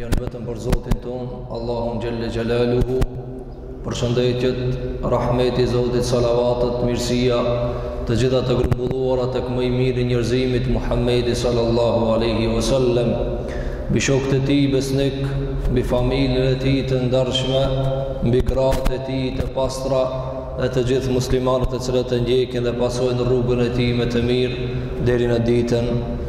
Janë vetëm për Zotin tonë, Allahun Xhelle Xhelaluhu, përshëndetjet, rahmeti i Zotit, salavatet, mirësia, të gjitha të grumbulluara tek më i miri i njerëzimit Muhammedi sallallahu aleyhi wa sallem, mbi shokët e tij besnikë, mbi familjen e tij të ndershme, mbi gratë e tij të pastra, dhe të gjithë muslimanët të cilët e ndjekin dhe pasojnë rrugën e tij me të mirë, deri në ditën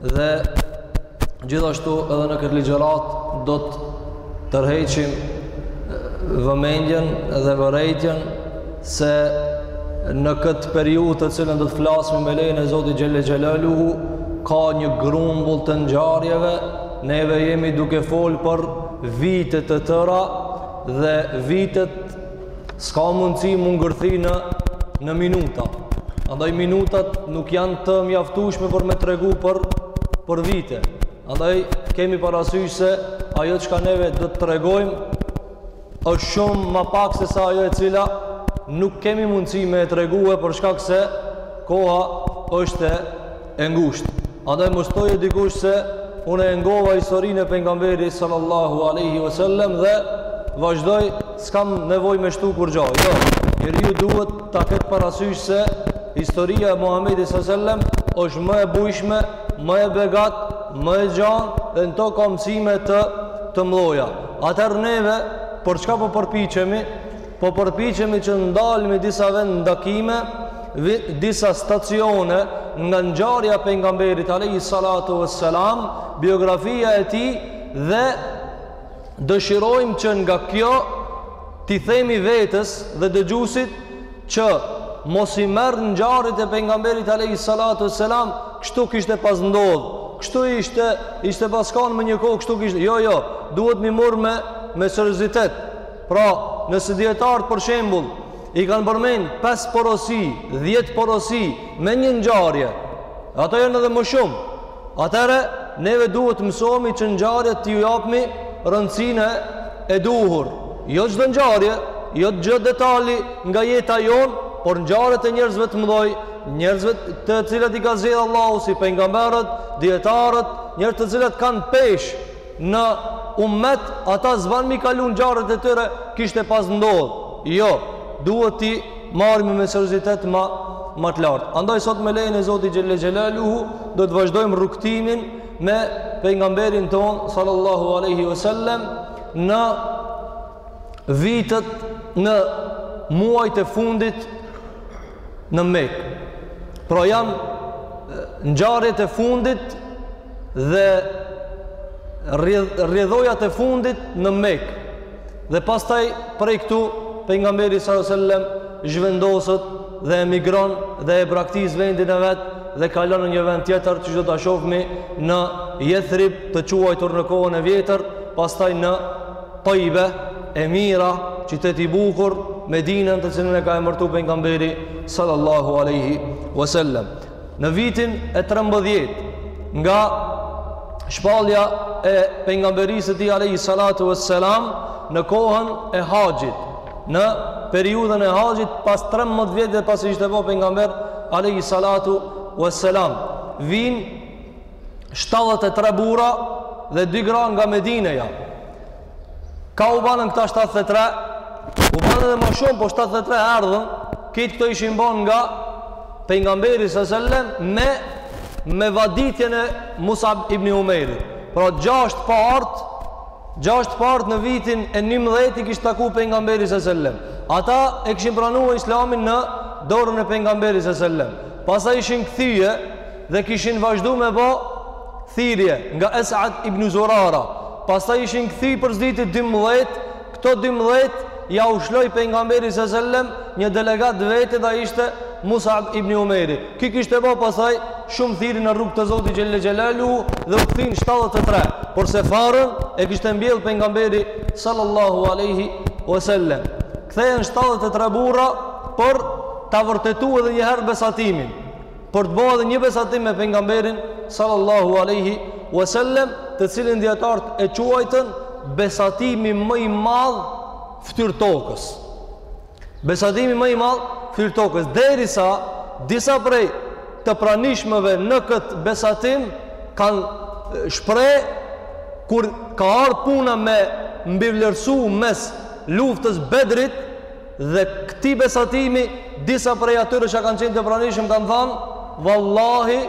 dhe gjithashtu edhe në këtë ligjëratë do të tërheqim vëmendjen dhe vërejtjen se në këtë periudhë të cilën do të flasim me lejen e Zotit Xhelle Xhelaluhu ka një grumbull të ngjarjeve neve jemi duke fol për vite të tëra dhe vitet s'ka mundësi me u ngërthy në, në minuta. Andaj minutat nuk janë të mjaftushme për me tregu për, për vite. Andaj kemi parasysh se ajo çka neve do të tregojmë është shumë ma pak sesa ajo e cila nuk kemi mundësi me e tregue për shkak se koha është e ngushtë. Andaj mos thotë dikush se unë e ngova historinë e pejgamberit sallallahu alaihi wasallam dhe vazhdoj s'kam nevojë me shtu kurgja. Jo, njeriu duhet ta ketë parasysh se historia e Muhamedit sallallahu alaihi wasallam është më e bujshme, më e begatë, më e gjanë dhe në to ka mësime të, të mdhoja. Atëherë neve për çka po përpiqemi? Po përpiqemi që ndalmi disa vendtakime, disa stacione nga ngjarja e pejgamberit alayhi salatu vesselam, biografia e tij dhe dëshirojmë që nga kjo t'i themi vetes dhe dëgjuesit që mos i merr ngjarjet e pejgamberit alayhi salatu vesselam kështu kishte pas ndodh, kështu ishte, ishte pas kanë me një kohë kështu kishte. Jo, jo, duhet m'i marr me me seriozitet. Pra, nëse dietarët për shembull i kanë përmend 5 porosi, 10 porosi me një ngjarje, ato janë edhe më shumë. Atëherë neve duhet të mësohemi që ngjarjet t'ju japmi rëndësinë e duhur. Jo çdo ngjarje, jo çdo detali nga jeta jonë, por ngjarjet e njerëzve të mdhoj, njerëzve të cilët i ka zgjedh Allahu si pejgamberët, dietarët, njerëz të cilët kanë peshë në ummet ata s'ban m'i kalu ngjarjet e tyre kishte pas ndodh jo duhet t'i marrmi me, me seriozitet ma, ma të lartë. Andaj sot me lejen e Zotit Xhelle Xhelaluhu do të vazhdojmë rrugëtimin me pejgamberin tonë sallallahu aleyhi ve sellem në vitet në muajt e fundit në Mekë. Pra janë ngjarjet e fundit dhe rrjedhojat e fundit në Mekë. Dhe pastaj prej këtu pejgamberi sallallahu alajhi wasallam zhvendoset dhe emigron dhe e braktis vendin e vet dhe kalon në një vend tjetër që do ta shohmi në Yathrib të quajtur në kohën e vjetër, pastaj në Tayyibe, e mira, qytet i bukur, Medinën të cilën e ka emërtuar pejgamberi sallallahu alaihi wasallam. Në vitin e 13 nga shpallja e pejgamberisë së tij alaihi salatu wassalam në kohën e haxhit, në periudhën e haxhit pas 13 vjetëve pasi ishte bërë pejgamber alaihi salatu wassalam. Vijnë 73 burra dhe 2 gra nga Medineja. Ka u banën këta 73, u banën dhe ma shumë, po 73 erdhën, krejt këto ishin banë nga pejgamberi sallallahu alejhi ve sellem me, me vaditjen e Musab ibn Umejri. Pra gjashtë parët, gjashtë parët në vitin e njëmbëdhjetë i kishte taku pejgamberi sallallahu alejhi ve sellem. Ata e kishin pranu islamin në dorën e pejgamberit sallallahu alejhi ve sellem. Pastaj ishin kthye, dhe kishin vazhdu me bo thirrje nga Esad ibn Zurara pastaj ishin kthy për së dyti 12 këto 12 iu lshoi pejgamberi sallallahu aleyhi wa sellem një delegat të vetin dhe ishte Musab ibn Umejri ky kishte bo pastaj shumë thirrje në rrugë të Zotit xhelle xhelaluhu dhe u kthyen 73 por se farën e kishte mbjell pejgamberi sallallahu aleyhi wa sellem kthehen 73 burra për ta vërtetu edhe njëherë besatimin për të ba edhe një besatim me pejgamberin sallallahu alaihi wasallam, të cilin dijetarët e quajtën besatimi më i madh n'fytyrë tokës. Besatimi më i madh n'fytyrë tokës derisa disa prej të pranishmëve në këtë besatim kanë shpreh kur ka ardh puna me mbivlerësu mes luftës Bedrit Dhe këtij besatimi disa prej atyre që kanë qenë të pranishëm kanë thanë, "Vallahi,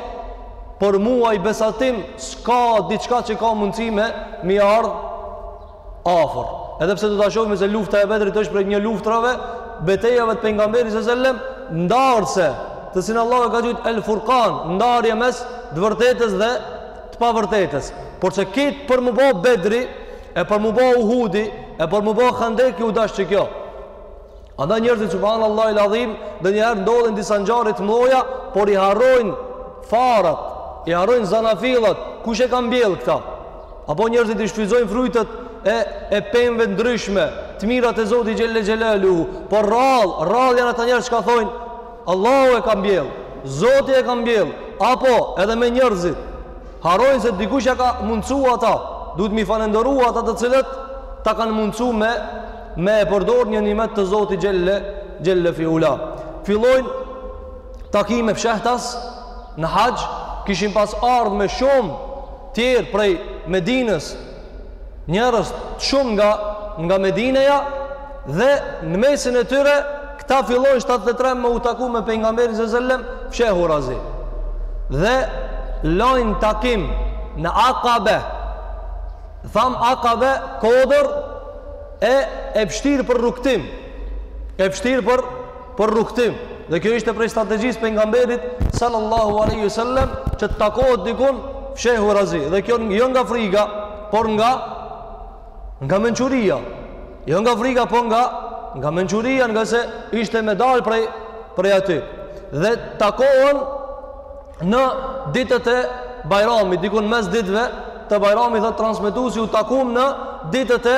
për mua ai besatim s'ka diçka që ka mundësi me mi ardh afër." Edhe pse do ta shohmi se lufta e Bedrit është prej një luftrave, betejave të pejgamberit sallallahu alajhi wasallam, ndarëse, të cilën Allahu e ka qujt El Furqan, ndarje mes të vërtetës dhe të pavërtetës. Por se këtë për m'u ba Bedri, E për m'u ba Uhudi, e për m'u ba Handeki u dash që kjo. Anda njerëzit subhanallahil adhim, ndonjëherë ndodhin disa ngjarje t'mdhaja, por i harrojnë farat, i harrojnë zanafillat, kush e ka mbjellë këta? Apo njerëzit i shfrytzojnë frujtet e, e pemve ndryshme, të mirat e Zotit xhel-le xhelaluhu, por rrallë, rrallë janë ata njerëz çka thojnë, Allahu e ka mbjellë, Zoti e ka mbjellë, apo edhe me njerëzit, Harrojnë se dikush ja ka mundësu ata, duhet m'i falënderu ata të cilët ta kanë mundësu me, me e përdor një nimet të Zotit xhel-le, xhel-le fi ula. Fillojnë takime fshehtas në haxh, kishin pas ardhë me shumë tjerë prej Medinës, njerëz shumë nga nga Medineja dhe në mesin e tyre këta fillojnë 73 me u taku me pejgamberin sallallahu alajhi wasallam fshehurazi dhe lajnë takim në Akabe thamë Akabe kodër e e vështirë për rrugëtim e vështirë për për rrugëtim. Dhe kjo ishte prej strategjisë pejgamberit sallallahu alaihi wasallam që të takohet dikun fshehurazi. Dhe kjo jo nga frika, por nga nga mençuria. Jo nga frika, por nga nga mençuria, ngase ishte me dal prej prej aty. Dhe takohen në ditët e Bajramit, dikun n'mes ditëve të Bajramit tha transmetuesi u takuam në ditët e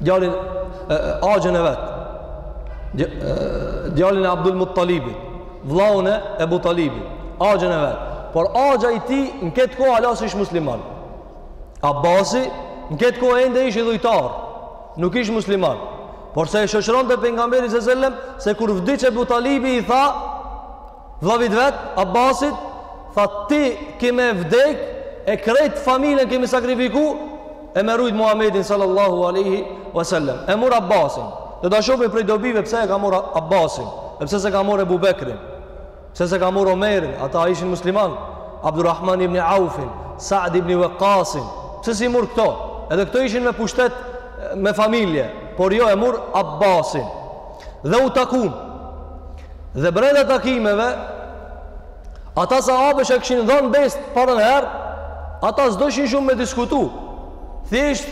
djalin axhën e vet djalin e Abdul Muttalibit vllaun e Ebu Talibit axhën e vet por axha i tij në këtë kohë hala s'ish musliman Abbasi në këtë kohë ende ish idhujtar nuk ish musliman porse e shoqëronte pejgamberin sallallahu alejhi wasallam se kur vdiq Ebu Talibi i tha Vllavit vet, Abbasit, tha te kimi me vdek e krejt familjen kemi me sakrifiku e m'e rujt Muhammedin sallallahu aleyhi wasallam. E mur Abbasin. Do ta shohmi prej dobive pse e ka marr Abbasin. E pse s'e ka marr Ebu Bekrin. Pse s'e ka marr Omerin. Ata ishin musliman. Abdurrahman ibn Aufin. Saad ibn Wekasin. Pse s'i mur këto. Edhe këto ishin me pushtet me familje. Por jo e mur Abbasin. dhe u takum dhe brenda takimeve ata sahabe që kishin dhënë besën t'parën herë ata s'doshin shumë me diskutu thjesht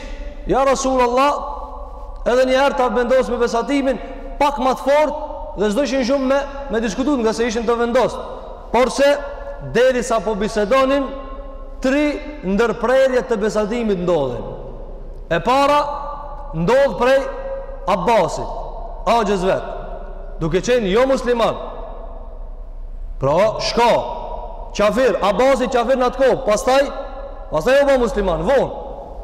ja Rasulallah edhe një herë ta vendosim besatimin pak ma të fort dhe s'doshin shumë me, me diskutu ngase ishin të vendos Porse, derisa po bisedonin, tri ndërprerje të besatimit ndodhin. E para, ndodh prej Abbasit, axhës vet, duke qenë jo musliman. Pra, çka, qafir, Abbasi qafir në atë kohë, pastaj, pastaj u bë musliman, vonë.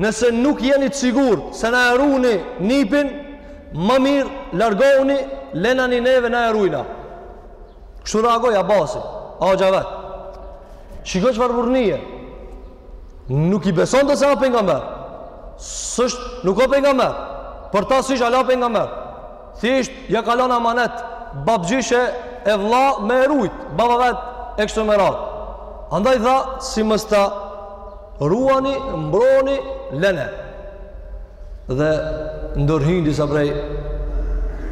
Nëse nuk jeni të sigurt se na e ruani nipin, më mirë largohuni, lenani neve na e ruajna. Kështu reagoi Abasi, axha vet. Shiko çfarë burrnie. Nuk i besonte se a pejgamber. S'është, nuk o pejgamber. Për ta s'isht ala pejgamber. Thjesht ja ka lënë amanet babgjishi e vlla me e rujt, baba vet e kështu me radhë. Andaj tha si mos ta Ruani, mbroni, lene. Dhe ndërhyjnë disa prej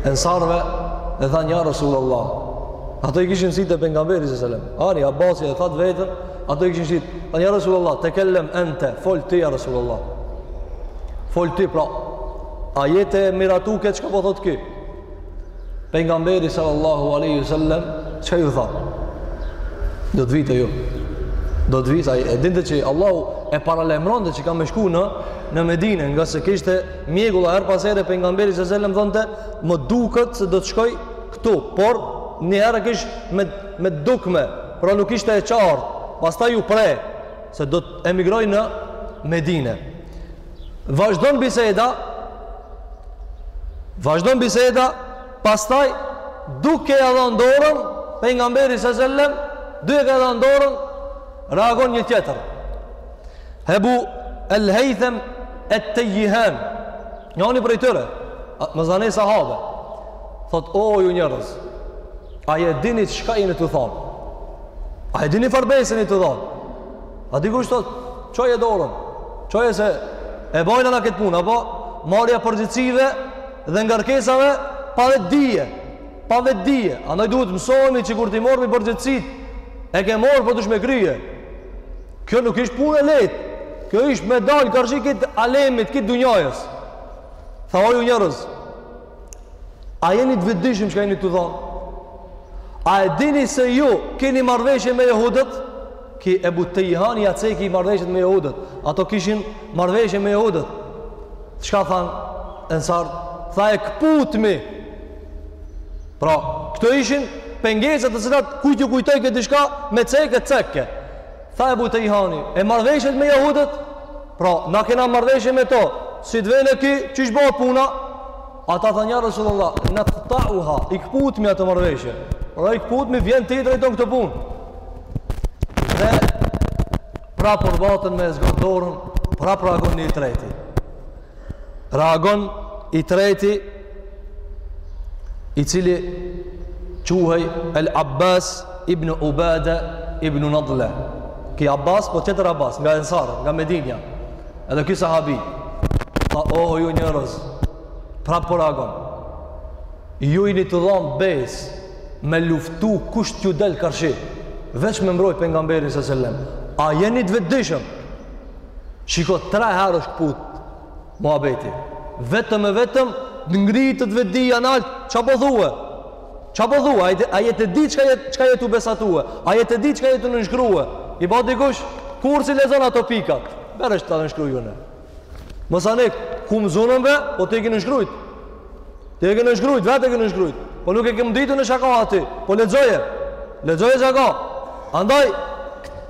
ensarve e thanë ja Rasul Allah. Ato i kishin sitë te pejgamberi së selam. Ani, Abasi e tha të veten, ato i kishin sitë. Thanë ja Rasul Allah, tekellem ente, fol ti ja Rasul Allah. Fol ti pra, a je tu e miratu këtë çka po thotë ky? Pejgamberi sallallahu alaihi wasallam çka ju tha? Do të vij te ju. Do të vij, se ai e dinte që Allahu e paralajmëronte që ka më shku në në Medinë, ngase kishte mjegulla herë pas here pejgamberi sallallahu alaihi wasallam thonte, "Më duket se do të shkoj këtu", por një herë kish me me dukme, pra nuk ishte e qartë. Pastaj u pre se do të emigrojë në Medinë. Vazhdon biseda, vazhdon biseda, pastaj duke e dhënë dorën pejgamberit sa selam, duke e dhënë dorën reagon një tjetër. Ebu El Hejthem et Tejihan. Njani prej tyre, më zane sahabe. Thot o ju njerëz, a e dini çka jeni tu thonë? A e dini far bese jeni tu dhanë? A dikush thot, çoje dorën, çoje se e bajna na këtë punë, po marrja e përgjegjësive dhe ngarkesave pa vetëdije, pa vetëdije. Andaj duhet të mësohemi që kur t'i morrmi përgjegjësitë, e ke morë po dush me kryje. Kjo nuk isht punë e lehtë, kjo isht me dalë karshi këtë alemit, këtë dunjajës. Tha o ju njërëz, A jeni të vetëdijshëm çka jeni tu dhonë? A e dini se ju keni marrëveshje me jehudët? Ki Ebu Tejihani e ceki marrëveshjet me jehudët. Ato kishin marrëveshje me jehudët. Çka thanë ensarët? Tha e këputmi. Pra, këto ishin pengesat të cilat kujt ju kujtojke diçka me cekë e cekke. Tha Ebu Tejihani, e marrëveshjet me jahudët, pra, na kena marrëveshje me to, si të vene ki, qysh bohet puna? Ata thanë ja Resulullah, nektauha, i këputmi ato marrëveshje, pra i këputmi, vjen ti e drejton këtë punë. Dhe, prap orvaten me e zgjat dorën, prap reagon një i treti. Reagon i treti i cili quhej El Abbas ibn Ubada ibn Nadla. Ky Abbas, po tjetër Abbas, nga Ensarët, nga Medinja. Edhe ky sahabi, tha, oh, ju njërëz, prap po reagon. Ju jeni t'dhanë besë me luftu kush t'ju del karshi, veç me mbroj pejgamberin a.s. sellem. A jeni të vetëdishëm? Shiko, tre herë ështu këput, muabeti. Vetëm e vetëm, me e ngritë vetëdijen nalt, çka po thue? Çka po thue? A, a je t'e ditë çka je tu, çka je tu u besatue? A je t'e ditë çka je tu nënshkrue? I ba dikush, kur s'i lexon ato pikat? Bjere veç ta nënshkruj unë. Masanej, ku më zunën be, po ti e ki nënshkrujt. Ti e ki nënshkrujt, vetë e ki nënshkrujt. Po nuk e kem ditë ne çka ka aty, po lexoje. Lexoje çka ka. Andaj,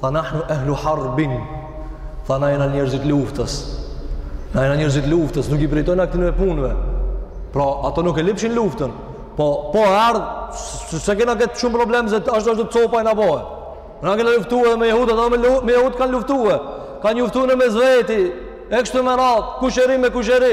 Tha nahnu ehlu harbin, tha na jena njerëzit e luftës. Na jena njerëzit e luftës, nuk i drejtojnë aktin e punëve. Pra, ata nuk e lypshin luftën. Po, po erdh, s'e kena këtë shumë problem, se ashtu ashtu të copa e na bojë. Na kena luftu edhe me jehudët, edhe me, me jehudët kanë luftu e. Kanë luftu në mes veti, e kështu me radhë, kusheri me kusheri.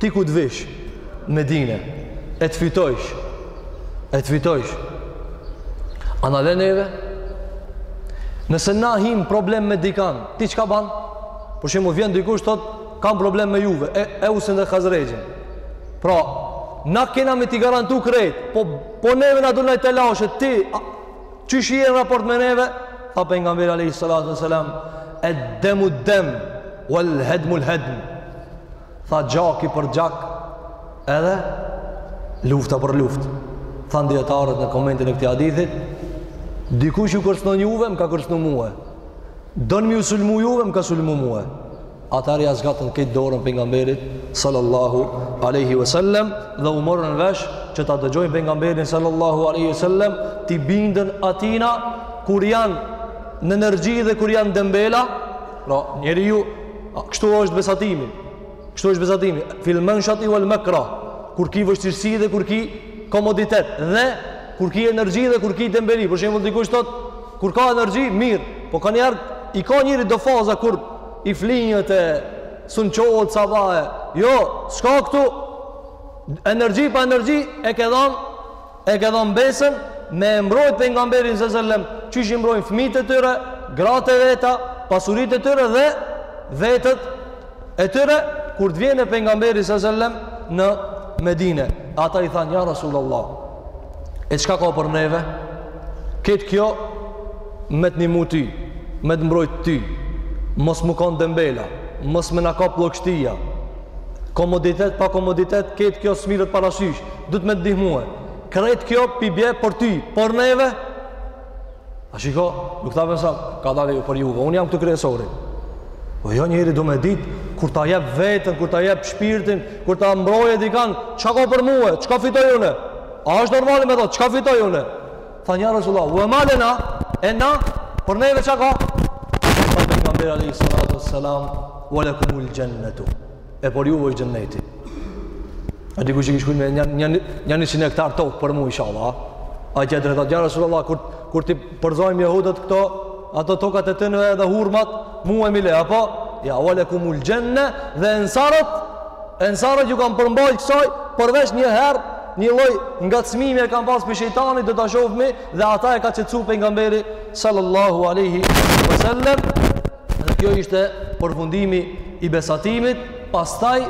Ti kur të vish me dine, e të fitojsh, e të fitojsh, a na len neve, nëse na hijmë problem me dikan, ti çka ban? Për shembull vjen dikush, thot, kam problem me juve, e, Eusin dhe Hazrexhin. Pra, na kena me t'i garantu krejt, po, po neve na del najë telashe, ti, a, Qysh je në raport me neve? Tha pejgamberi alejhi salatu wassallam, ed-demu ed-dem, uel hedmu el hedmu. Tha gjaki për gjak, edhe lufta për luftë. Thanë dijetarët në komentin e këtij hadithit, dikush ju kërcënon juve, më ka kërcënu mue. Don me ju sulmu juve, më ka sulmu mue. Atëherë ja zgatën këtë dorën pejgamberit sallallahu alaihi wasallam dhe u morën vesh që ta dëgjojnë pejgamberin sallallahu alaihi wasallam t'i binden atina kur janë në energji dhe kur janë dembela, pra njeriu kështu është besatimi. Kështu është besatimi. Fil manshati wal makrah, kur ki vështirësi dhe kur ki komoditet dhe kur ki energji dhe kur ki dembeli. Për shembull dikush thotë Kur ka energji, mirë, po kanjëherë, i ka njeri do faza kur i flihet e s'un çohet sabahe. Jo, s'ka këtu, energji pa energji e ke dhanë, e ke dhanë besën, me e mbrojt pejgamberin a.s. sellem, qysh i mbrojnë fmijët e tyre, gratë e veta, pasuritë e tyre dhe vetet E tyre, kur t'vjen pejgamberi s.a.s. në Medinë, ata i thanë ja Rasulullah. E çka ka për neve? Krejt kjo me të nimu ty, me të mbrojt ty, mos me kanë dembela, mos me na kap plogështia, komoditet pa komoditet, krejt kjo s'merret parasysh, duhet me të ndihmue, krejt kjo po bje për ty, për neve, A shiko, nuk tha pe s'am ka dalë për juve, unë jam këtu kryesori. Po jo njeri do me dit, kur ta jep veten, kur ta jep shpirtin, kur ta mbroje dikan, çka ka për mue, çka fitoj une? A është normal me thonë, çka fitoj une? Thanë ja Rasulullah, ue ma lena, e na, për neve ça ka? Tha pejgamberi alejhi salatu selam, ue lekumul xhennetu. e për ju o xhenneti. A dikush kish shku me një, një, një, njëqind hektar tokë për mu inshallah, a tjetri e thotë, ja Rasulullah, kur, kur t'i përzojmë jehudët këto, ato tokat e tynve edhe hurmat, mue m'i le, a po, jo, ue lekumul xhenne, dhe ensarët, ensarët ju kanë përmbajt kësaj, përveç një herë, një lloj ngacmimi e kanë pasë pi shejtanit, do ta shofmi, dhe ata e ka qetësu pejgamberi, sallallahu aleyhi wa sallam, dhe kjo ishte përfundimi i besatimit, pastaj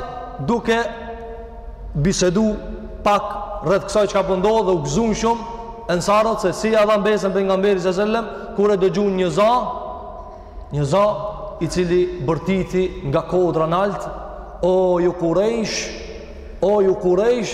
duke bisedu pak rreth kësaj çka po ndodh dhe u gëzuan shumë ensarët se si ia dhan besën pejgamberit sallallahu alajhi wasallam kur e dëgjuan një za një za i cili bërtiti nga kodra nalt o ju kurejsh o ju kurejsh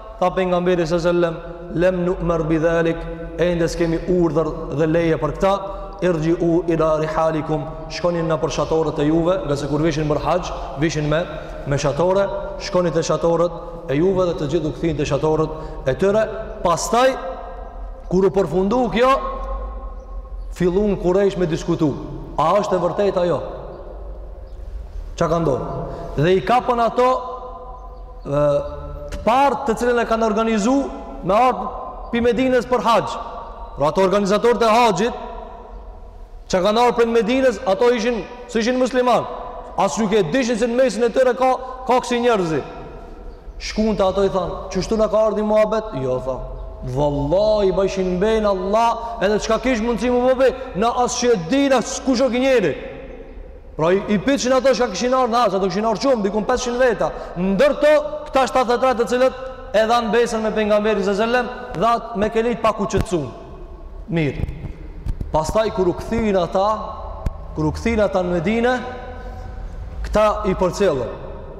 Tha pejgamberi s.a.s. lem nu'mer bi dhalik, ende s'kemi urdhër dhe leje për këta, irxhi'u ila rihalikum, shkoni nëpër shatorët e juve, ngase kur vishin për haxh, vishin me, me shatore, shkoni te shatorët e juve dhe të gjithë u kthin te shatorët e tyre, pastaj, kur u përfundu kjo, fillun kurejsh me diskutu, a është e vërtet a jo? Ça ka ndodh? Dhe i kapën ato të parët të cilët e kanë organizu me ardhë pi Medines për haxh. Pra ato organizatorët e haxhit që kanë ardhë pi Medines, ato ishin, s'ishin musliman. As nuk e dishin se në mesin e tyre ka, ka kësi njerëzi. Shkun te ato i thanë, qështu na ka ardhë ni muhabet? Jo, tha. Vallahi, bajshin be n'Allah, edhe çka kish mundësi mu bo be, na as që e dina, se kush o ky njeri. Pra i, i pitshin ato çka kishin ardhur në haxh, ato kishin ardhur shumë, dikun 500 veta. Ndër to, këta 73 të cilët e dhanë besën me pejgamberin s.a.s., dhe mekelit pak u qetësun. Mirë. Pastaj kur u kthyin ata, kur u kthyin ata në Medinë, këta i përcjellën.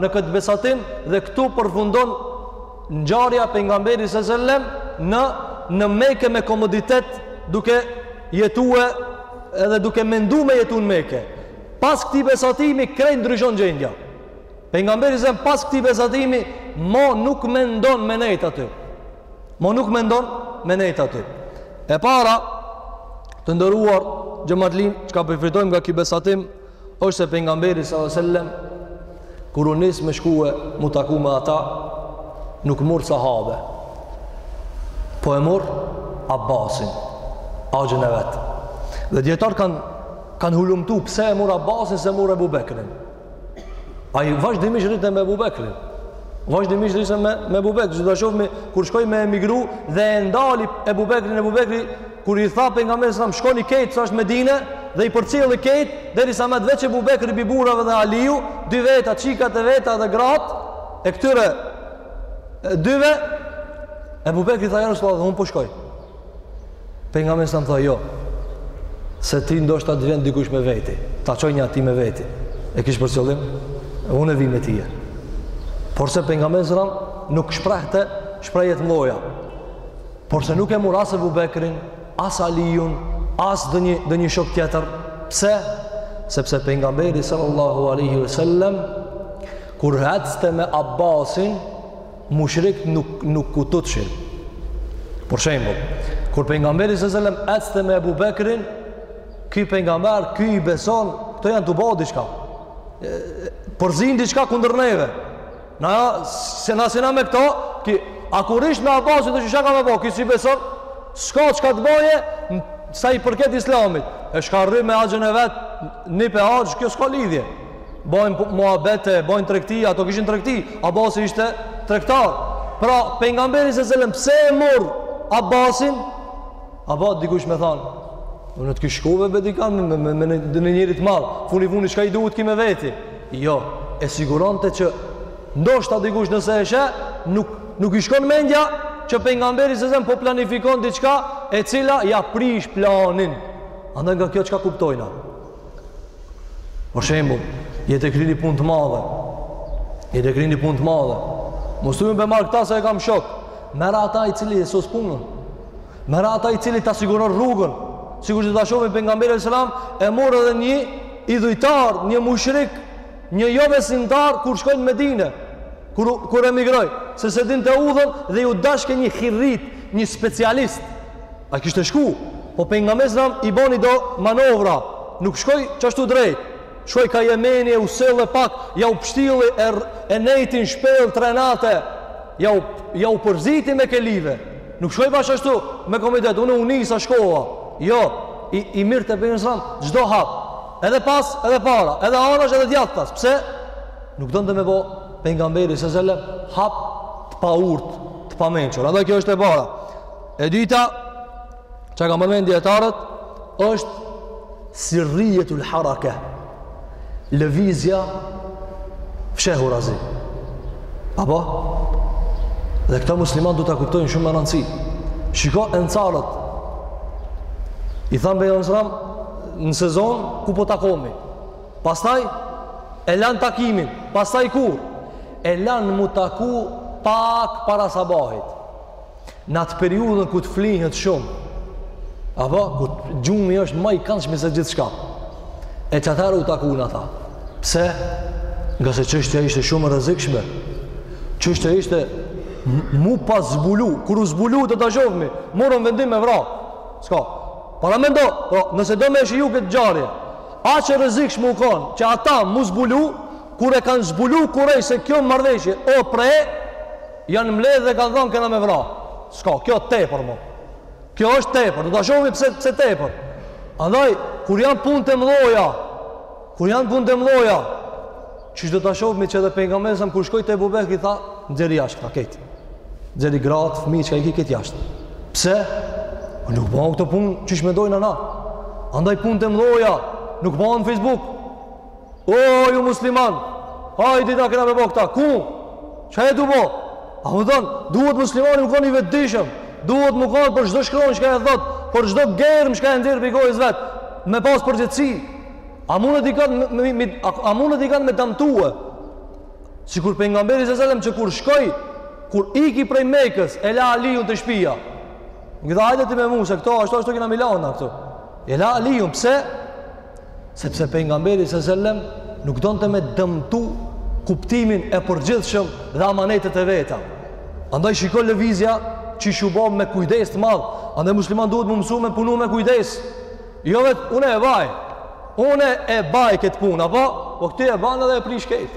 në këtë besatim dhe këtu përfundon ngjarja e pejgamberit sallallahu alajhi wasallam në Mekë me komoditet duke jetue edhe duke mendu me jetu në Mekë. Pas këti besatimi, krejt ndryshon gjendja. Pejgamberi selem, pas këti besatimi, mo nuk mendon me nejt aty. Mo nuk mendon me nejt aty. E para, të nderuar xhematlinj, çka përfitojmë nga ki besatim, Është se pejgamberi sallallahu alajhi wasallam kur u nis me shkue mu taku me ata, nuk murr sahabe. Po e murr Abbasin, axhin e vet. Dhe dijetarët kanë kanë hulumtu pse e murr Abbasin s'e murr Ebu Bekrin. Ai vazhdimisht rrite me Ebu Bekrin. Vazhdimisht rrite me me Ebu Bekrin, do ta shohim kur shkoi me emigru dhe e ndali Ebu Bekrin, Ebu Bekri Kur i tha pejgamberi selam shkoni krejt sa është Medine dhe i përcjelli krejt derisa met veç Ebu Bekri pi burrave dhe Aliu, dy veta, çikat e veta dhe gratë e këtyre dyve Ebu Bekri i tha ja Resulullah dhe unë po shkoj. Pejgamberi selam tha jo. Se ti ndoshta të vjen dikush me veti, ta çoj njanin me veti. E kish për qëllim unë vi me tije. Porse pejgamberi selam nuk shprehte shprehje të mëdha. Porse nuk e mur as Ebu Bekrin, as Alijun, as ndonjë, ndonjë shok tjetër. Pse? Sepse pejgamberi sallallahu aleyhi ve sellem, kur ecte me Abbasin, mushrikët nuk, nuk tutshin. Për shembull, kur pejgamberi sallallahu aleyhi ve sellem, ecte me Ebu Bekrin, ky pejgamber, ky i beson, këto janë tu bo diçka. Po përzin diçka kundër neve. Na se na se na me këto, a kur ish me Abasin, çka ka me bë, ky s'i beson? S'ka çka të bëje sa i përket Islamit. Është ka rri me axhën e vet, nip e axhë, kjo s'ka lidhje. Bojnë muhabete, bojnë tregti, ato kishin tregti. Abasi ishte tregtar. Pra, pejgamberi se selam pse e murr Abasin? Apo dikush më thon, unë të kish shku ve dikah me me me në njëri të madh. Funi funit çka i duhet ki me veti. Jo, e siguronte që ndoshta dikush nëse e sheh, nuk nuk i shkon mendja që pejgamberi selem po planifikon diçka e cila ja prish planin. Andaj nga kjo çka kuptojna. Për shembull, je tu kry ni punë të madhe. Je tu kry ni punë të madhe. Mos thuj p'e marr këta se e kam shok. Merr ata i cili e sos punën. Merr ata i cili ta siguron rrugën. Sikurse ta shohim pejgamberi alejhi selam e murr edhe një idhujtar, një mushrik, një jo besimtar kur shkoi në Medinë, kur kur emigroi, se s'e dinte udhën dhe iu dashke një khirrit, një specialist. Ai kishte shku, po pejgamberi s.a.s. i boni do manovra, nuk shkoi qashtu drejt. Shkoi ka Jemeni, u sell e pak, ja u pshtilli e, e nejti n'shpellë tre net. Ja u ja u përziti mekelive. Nuk shkoi bash ashtu me komoditet, unë u nisa shkova. Jo, i i mirte pejgamberi sallallahu alajhi wasallam çdo hap edhe pas edhe para edhe anash edhe djathtas pse nuk donte me bë pejgamberi sallallahu alajhi wasallam hap të paurt të pamençur andaj kjo është e para e dyta çka kanë përmend dijetarët është sirrijetul harake lëvizja fshehurazi. Apo? Dhe këta muslimanët du ta kuptojnë shumë me rëndësi. Shiko ensarët. I tha pejgamberi s.a.s., në sezon, ku po takomi? Pastaj, e lanë takimin. Pastaj kur? E lanë mu taku pak para sabahit. në atë periudhën ku të flihet shumë, apo, ku gjumi është ma i kanshmi se gjithçka, e qatëherë u takun ata, pse, ngase çështja ishte shumë e rrezikshme, çështja ishte mu pas zbulu, kur u zbulu do ta shohmi, morën vendim me vra, s'ka, paramendo, pra, nëse do me e shiju këtë ngjarje, aq e rrezikshme u kanë, që ata mu zbulu, kur e kanë zbulu Kurejshët kët marrëveshje, o prej, Janë mbledh dhe kanë thënë kena me vra. S'ka, kjo është tepër më. Kjo është tepër, do ta shohim pse pse tepër. Andaj kur janë punë të mëdha, kur janë punë të mëdha, qysh do ta shohim që edhe pejgamberi s.a.s. kur shkoi te Abu Bekri tha, "Nxjerr jashtë krejt." Nxjerr grat, fëmijë çka i ki krejt jashtë. Pse? Po nuk bëhen këto punë qysh mendojmë na. Andaj punë të mëdha nuk bëhen në Facebook. O, ju muslimanë, hajdi, ta kena me bo këta, ku? Ça e du bo? Domethënë, duhet muslimani me konë i vetëdijshëm, duhet me konë për çdo shkronjë çka e thotë, për çdo germë çka e nxjerr prej gojës vet, me pasë përgjegjësi. A mun ti kënd me, me, a mun ti kënd me damtue? Sikur pejgamberi s.a.s. që kur shkoi, kur iku prej Mekës, e la Alijun te shpia. Nuk tha hajde ti me mu, se këto, ashtu ashtu kina me lanë këtu. E la Alijun, pse? Sepse pejgamberi s.a.s. nuk donte me dëmtu kuptimin e përgjithshëm dhe amanetet e veta. Andaj shiko lëvizja qysh u bë me kujdes të madh. Andaj muslimani duhet mu mësu me punu me kujdes. Jo vetë unë e baj. Unë e baj këtë punë, a po, po ti e bën edhe e prish krejt.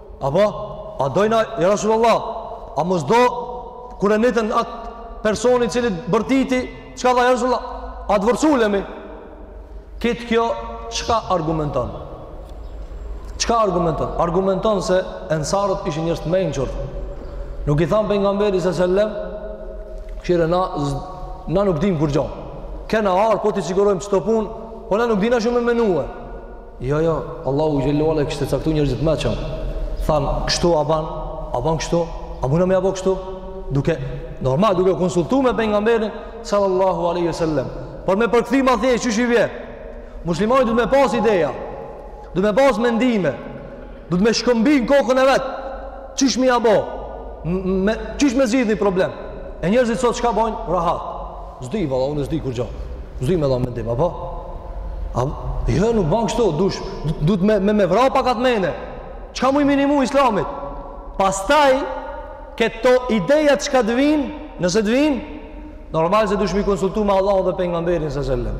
Apo, a dojna, ja Rasul Allah, a mos do, kur e ndjetën atë person i cili bërtiti, çka tha ja Rasul Allah, a t'u vërsulemi? Këtë, kjo çka argumenton? Çka argumenton? Argumenton se ensarët ishin njerëz të mençur. Nuk i thanë pejgamberit se sellem, kqyre na, na nuk dimë kurgjo. Kena ardhë, po t'i sigurojmë këto punë, po na nuk dina shumë me menue. Jo, jo, Allahu xhelle ue ala i kishte caktu njerëz të mençëm. Thanë, kështu a ban, a ban kështu, a mujna me ia bo kështu? Duke, normal, duke u konsultu me pejgamberin, sallallahu aleyhi sallem. Por me përkthy ma thjeshtë, qysh i vje? Muslimani duhet me pas ideja, duhet me pas mendime, Duhet me shkëmbi kokën e vet. Qysh me ia bo? Me, qysh me zgjidh ni problem? E njerëzit sot çka bojnë? Rahat. S'di valla, unë s'di kurgja. S'di me dhanë mendim apo? A jo nuk ban kështu, dush, duhet me me, me vra pak atë mendje. Çka muj me i nimu islamit? Pastaj këto idejat çka të vijnë, nëse të vijnë, Normal se dush me i konsultu me Allahun dhe pejgamberin sallallahu alajhi wasallam.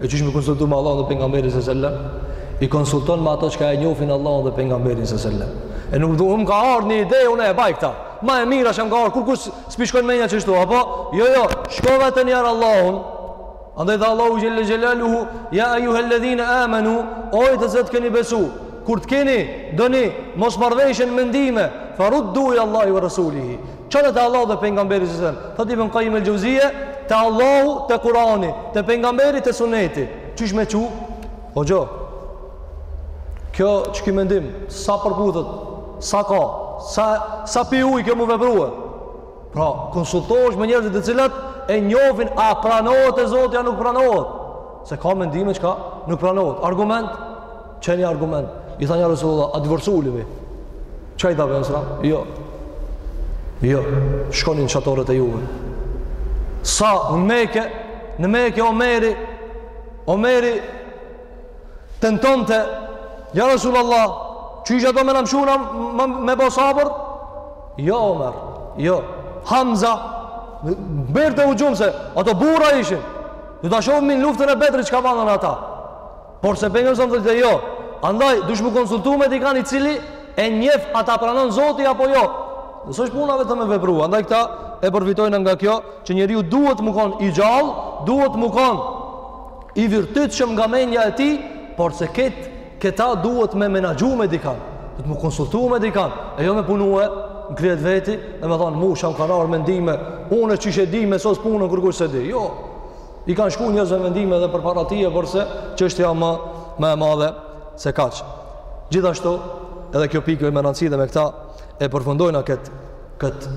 E qysh me i konsultu me Allahun dhe pejgamberin sallallahu alajhi wasallam? I konsulton me ato çka e njohin Allahun dhe pejgamberin sallallahu alajhi wasallam. E nuk u m'ka ardhë një ide unë e baj këta. Ma e mira sa m'ka ardhë, kurkush s'p'i shkon menja kështu, apo? Jo, jo, shko vete ni herë Allahun. Andaj tha Allahu xhelle xhelaluhu, ya ayyuhalladhina amanu, o ju të cilët keni besu, kur të keni ndonji mosmarrëveshje n'mendime, faruddu ila Allahi wa rasulihi. Çone te Allahu dhe pejgamberi s.a.s. Thotë Ibn Qayyim al-Jawziyya, te Allahu, te Kurani, te pejgamberi, te Suneti. Qysh me çu? Hoxho, kjo, qiky mendim, sa përputhet, sa ka, sa sa pi ujë kjo m'u veprue. Pra, konsultohesh me njerëz të cilët e njohin a pranohet te Zoti a nuk pranohet. Se ka mendime çka nuk pranohet. Argument Qe një argument, i thanë ja Resulullah, a t'u vërsulemi? Ça i tha pejgamberi s.a.s.? Jo. Jo, shkoni në shatorët e juve. Sa në Meke, në Meke Omeri, Omeri tentonte, ja Resulullah, qysh ato me na mshu, na me bo sabër? Jo, Omer, jo. Hamza, bërë të u gjumë se, ato burra ishin, do ta shohim në luftën e Bedrit çka banë ata. Por se pejgamberi s.a.s. thotë jo. Andaj dush m'u konsultu me dikan i cili e njef a ta pranon Zoti apo jo. Nëse është puna vetë me vepru, andaj këta e përfitojna nga kjo që njeriu duhet me kon i gjallë, duhet me kon i virtytshëm nga mendja e tij, por se këtë këta duhet me menaxhu me dikan, duhet m'u konsultu me dikan, e jo me punue në krye t'veti, dhe me thonë, mu ç'më kanë ardhë mendime, unë qysh e di me sos punën kërkush s'e di, jo, I kanë shku njerëzve vendime dhe përpara tyne, por se çështja ma, ma e madhe se kaq. Gjithashtu, edhe kjo pikë me randësi dhe me këta e përfundojna këtë, këtë,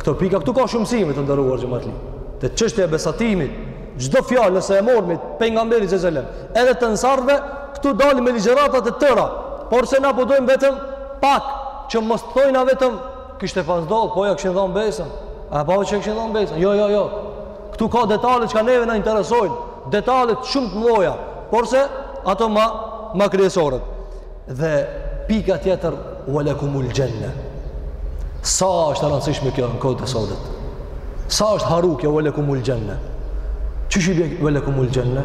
këto pika. Këtu ka shumë mësime të nderuar xhematli. Te çështja e besatimit, çdo fjalë nëse e marrim, Pejgamberit alejhi selam, edhe të ensarëve, këtu dalim me ligjërata të tëra, por se na po dojmë po vetëm pak, që mos të thojna vetëm, kishte pas ndodh, po ja kishin dhonë besën, a pa që kishin dhonë besën, jo, jo, jo, Këtu ka detale çka neve na interesojnë, detale shumë të mdhoja, por se ato ma, ma kryesoret. Dhe pika tjetër, u ale kumul gjenne. Sa është rëndësishme kjo në kohë të sotit? Sa është haru kjo u ale kumul gjenne? Qysh i bje u ale kumul gjenne?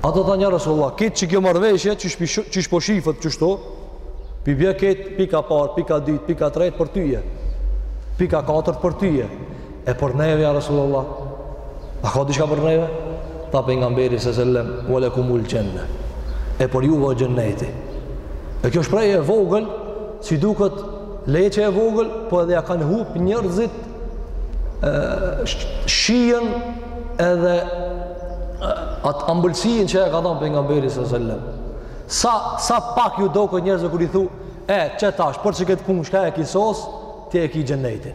Ata thanë ja Resulullah, krejt që kjo marrëveshje, qysh po shifet kështu, p'i bje krejt pika parë, pika dytë, pika tretë për tyje, pika katërt për tyje, E për neve ja Resulullah? A ka diçka për neve? Tha pejgamberi sallallahu alajhi wasallam, "Wa lakumul janna." E për juve xheneti. E kjo shprehje e vogël, si duket lehtë e vogël, po edhe ja kanë hup njerëzit shijen edhe atë ambëlsin që ja ka dhan pejgamberi sallallahu alajhi wasallam. Sa sa pak ju doket njerëzve kur i thu, "E, qe tash, për çka këtë punë çka e ki sos, ti e ki xhenetin."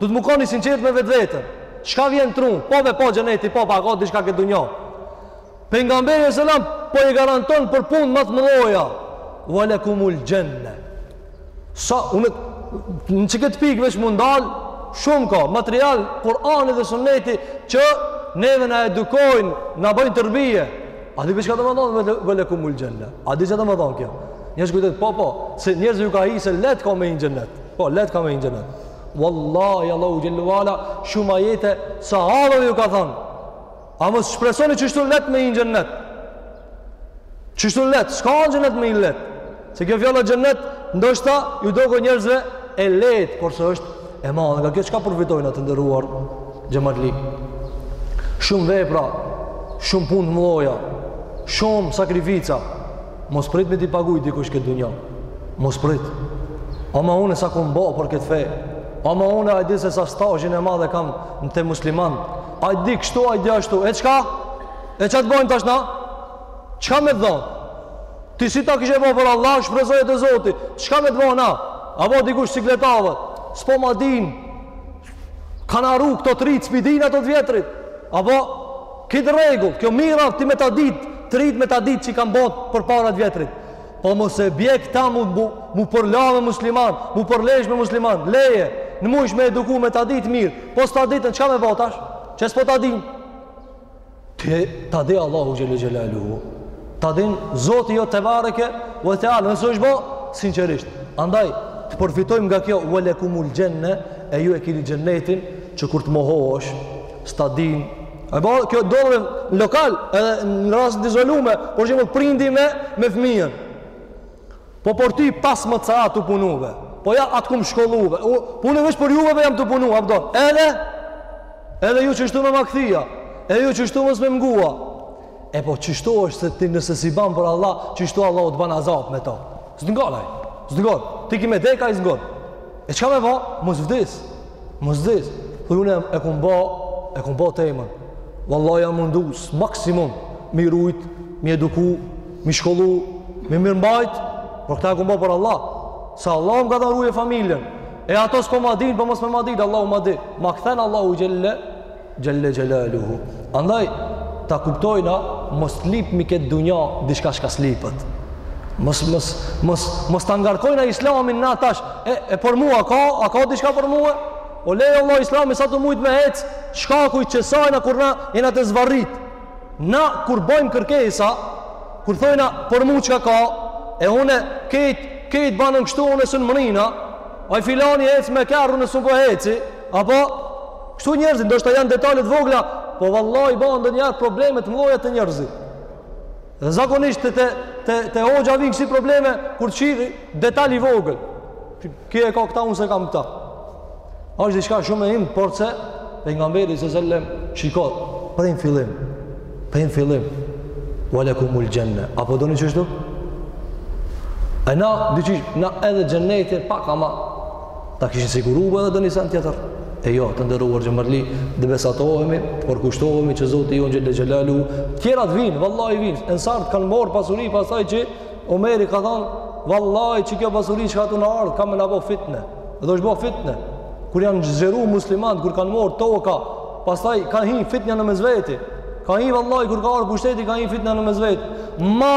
Do të m'u konë i sinqertë me vetvetën. Çka vjen n'tru? Po me po xheneti, po a ka diçka n'këtë dunja. Pejgamberi sallallahu alajhi wasallam po i garanton për punë ma të mëdha. Wa lakumul janna. Sa unë në këtë pikë veç me u ndal shumë ka material Kur'ani dhe Sunneti që neve na edukojnë, na bëjnë terbije. A di çka do me thonë wa lakumul janna? A di çka do me thonë kjo? Njerëz kujtet, po po, se njerëzve ju ka hi se leht ka me hi n'xhenet. Po leht ka me hi n'xhenet. Wallahi Allahu xhelle ue ala shumë ajete sahabëve ju ka thanë. A mos shpresoni që kështu leht me hi n'xhennet? Kështu leht, s'ka n'xhennet me hi leht. Se kjo fjala xhennet ndoshta ju doket njerëzve e lehtë, por se është e madhe. Nga kjo çka përfitojna të nderuar xhematli. Shumë vepra, shumë punë të mëdha, shumë sakrifica. Mos prit me ti pagu dikush n'këtë dunja. Mos prit. Ama unë sa kum bo për këtë fe. Ama unë a di se sa stazhin e madhe kam n'te muslimanët. A di kështu, a di ashtu. E çka? E ça t'bojmë tash na? Çka me të dhonë? Ti si ta kishe bo për Allah, shpreso te Zoti. Çka me të bo na? Apo dikush sikletavet s'po ma dinë. Kanë harru këta t'rijtë s'p'i dinë ato të vjetrit. Apo Kët rregull, kjo mira ti me ta dit, të rit me ta dit që i kanë bë përpara të vjetrit. Po mos e bje këta mu mu, mu përla me musliman, mu përlesh me musliman, leje, në mujsh me eduku me ta dit mirë. Po s'ta ditën çka me bo tash? Që s'po ta din. Ti ta di Allahu xhele xhelaluhu. Ta din Zoti jonë tebareke ue teala, nëse është bë sinqerisht. Andaj të përfitojmë nga kjo walakumul janna, e ju e keni xhenetin që kur të mohohesh s'ta din. E po, kjo ndodh në lokal, edhe në raste të izolume, por shembull prindi me, me fëmijën. Po për ty pas më ca tu punu ve, po ja t'kom shkollu ve, u, unë veç për juve po jam tu punu, a po don, edhe, edhe ju qështu me ma kthy, edhe ju qështu me më ngu, e po qështu është se ti nëse s'i ban për Allah, qështu Allahu ta ban azab me ta, s'të ngon ai, s'të ngon ai, ti ki me dek ai s'ngon, E çka me ba? Mos vdes. Mos vdes. Kur unë e kom ba, e kom ba temen. Vallahi jam mundu, maksimum, mi rujt, mi eduku, mi shkollu, mi mirëmbajt, por këta e kom ba për Allah. Se Allahu më ka thënë ruje familjen. E ata s'po ma din, po mos me ma dit, Allahu ma di. Ma kthen Allahu xhele, Xhele xhelaluhu. Andaj, ta kuptojna, mos të lypim në këtë dunja, diçka çka s'lypet. Mos, mos, mos, mos ta ngarkojna islamin na tash, e, e për mua, a ka, a ka diçka për mua? O le vallahi islami s'a tu mujt me hecë, shkaku i qesajna, kur na jena tu e zvarrit. Na, kur bojmë kërkesa, kur thojna për mu çka ka, e une kejt, kejt banojn kështu, une s'un mrrina, ai filani hecë me kerr, unë s'un po heci, apo, Kështu njerëzit, ndoshta janë detale të vogla, po vallahi bahen donjëherë probleme të mëdhaja te njerëzit. Dhe zakonisht te, te, te, te hoxha vinë kësi probleme, kur kqyri detal i vogël. Ky e ka këta, unë s'e kam këta. A është diçka shumë e imët, por qe pejgamberi sallallahu alaihi wasallam shiko, prej në fillim, prej në fillim, walakumul janna, a po doni qështu? E na, diqysh, na edhe xhenetin, pak ama, Ta kishim siguru edhe donjë sen tjetër. E jo, të nderuar xhematli, dhe besatohemi, përkushtohemi që Zoti jonë xhele xhelaluhu, tjerat vinë, vallahi vinë, ensarët kanë morë pasuri, pastaj që Omeri ka thonë, vallahi qekjo pasuri që ka tu na ardhë, ka me na u bo fitne, dhe është bo fitne, kur janë zgjeru muslimanët, kur kanë morë toka, pastaj ka hi fitnja në mes veti, ka hi vallahi, kur ka ardh pushteti, ka hi fitnja në mes veti, ma,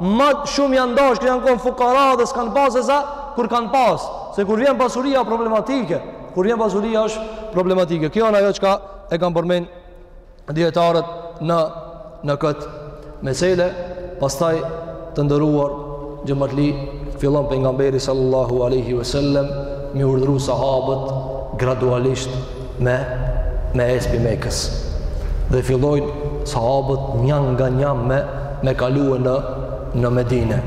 Ma shumë janë dash kur janë kon fukara dhe s'kan pas se sa kur kanë pas. Se kur vjen pasuria problematike, kur vjen pasuria është problematike. Kjo është ajo çka e kanë përmend dietarët në në këtë mesele, pastaj të nderuar xhematli fillon pejgamberi sallallahu alaihi wasallam mi urdhëru sahabët gradualisht me me ec prej Mekës dhe fillojnë sahabët një nga një me me kaluë në në Medine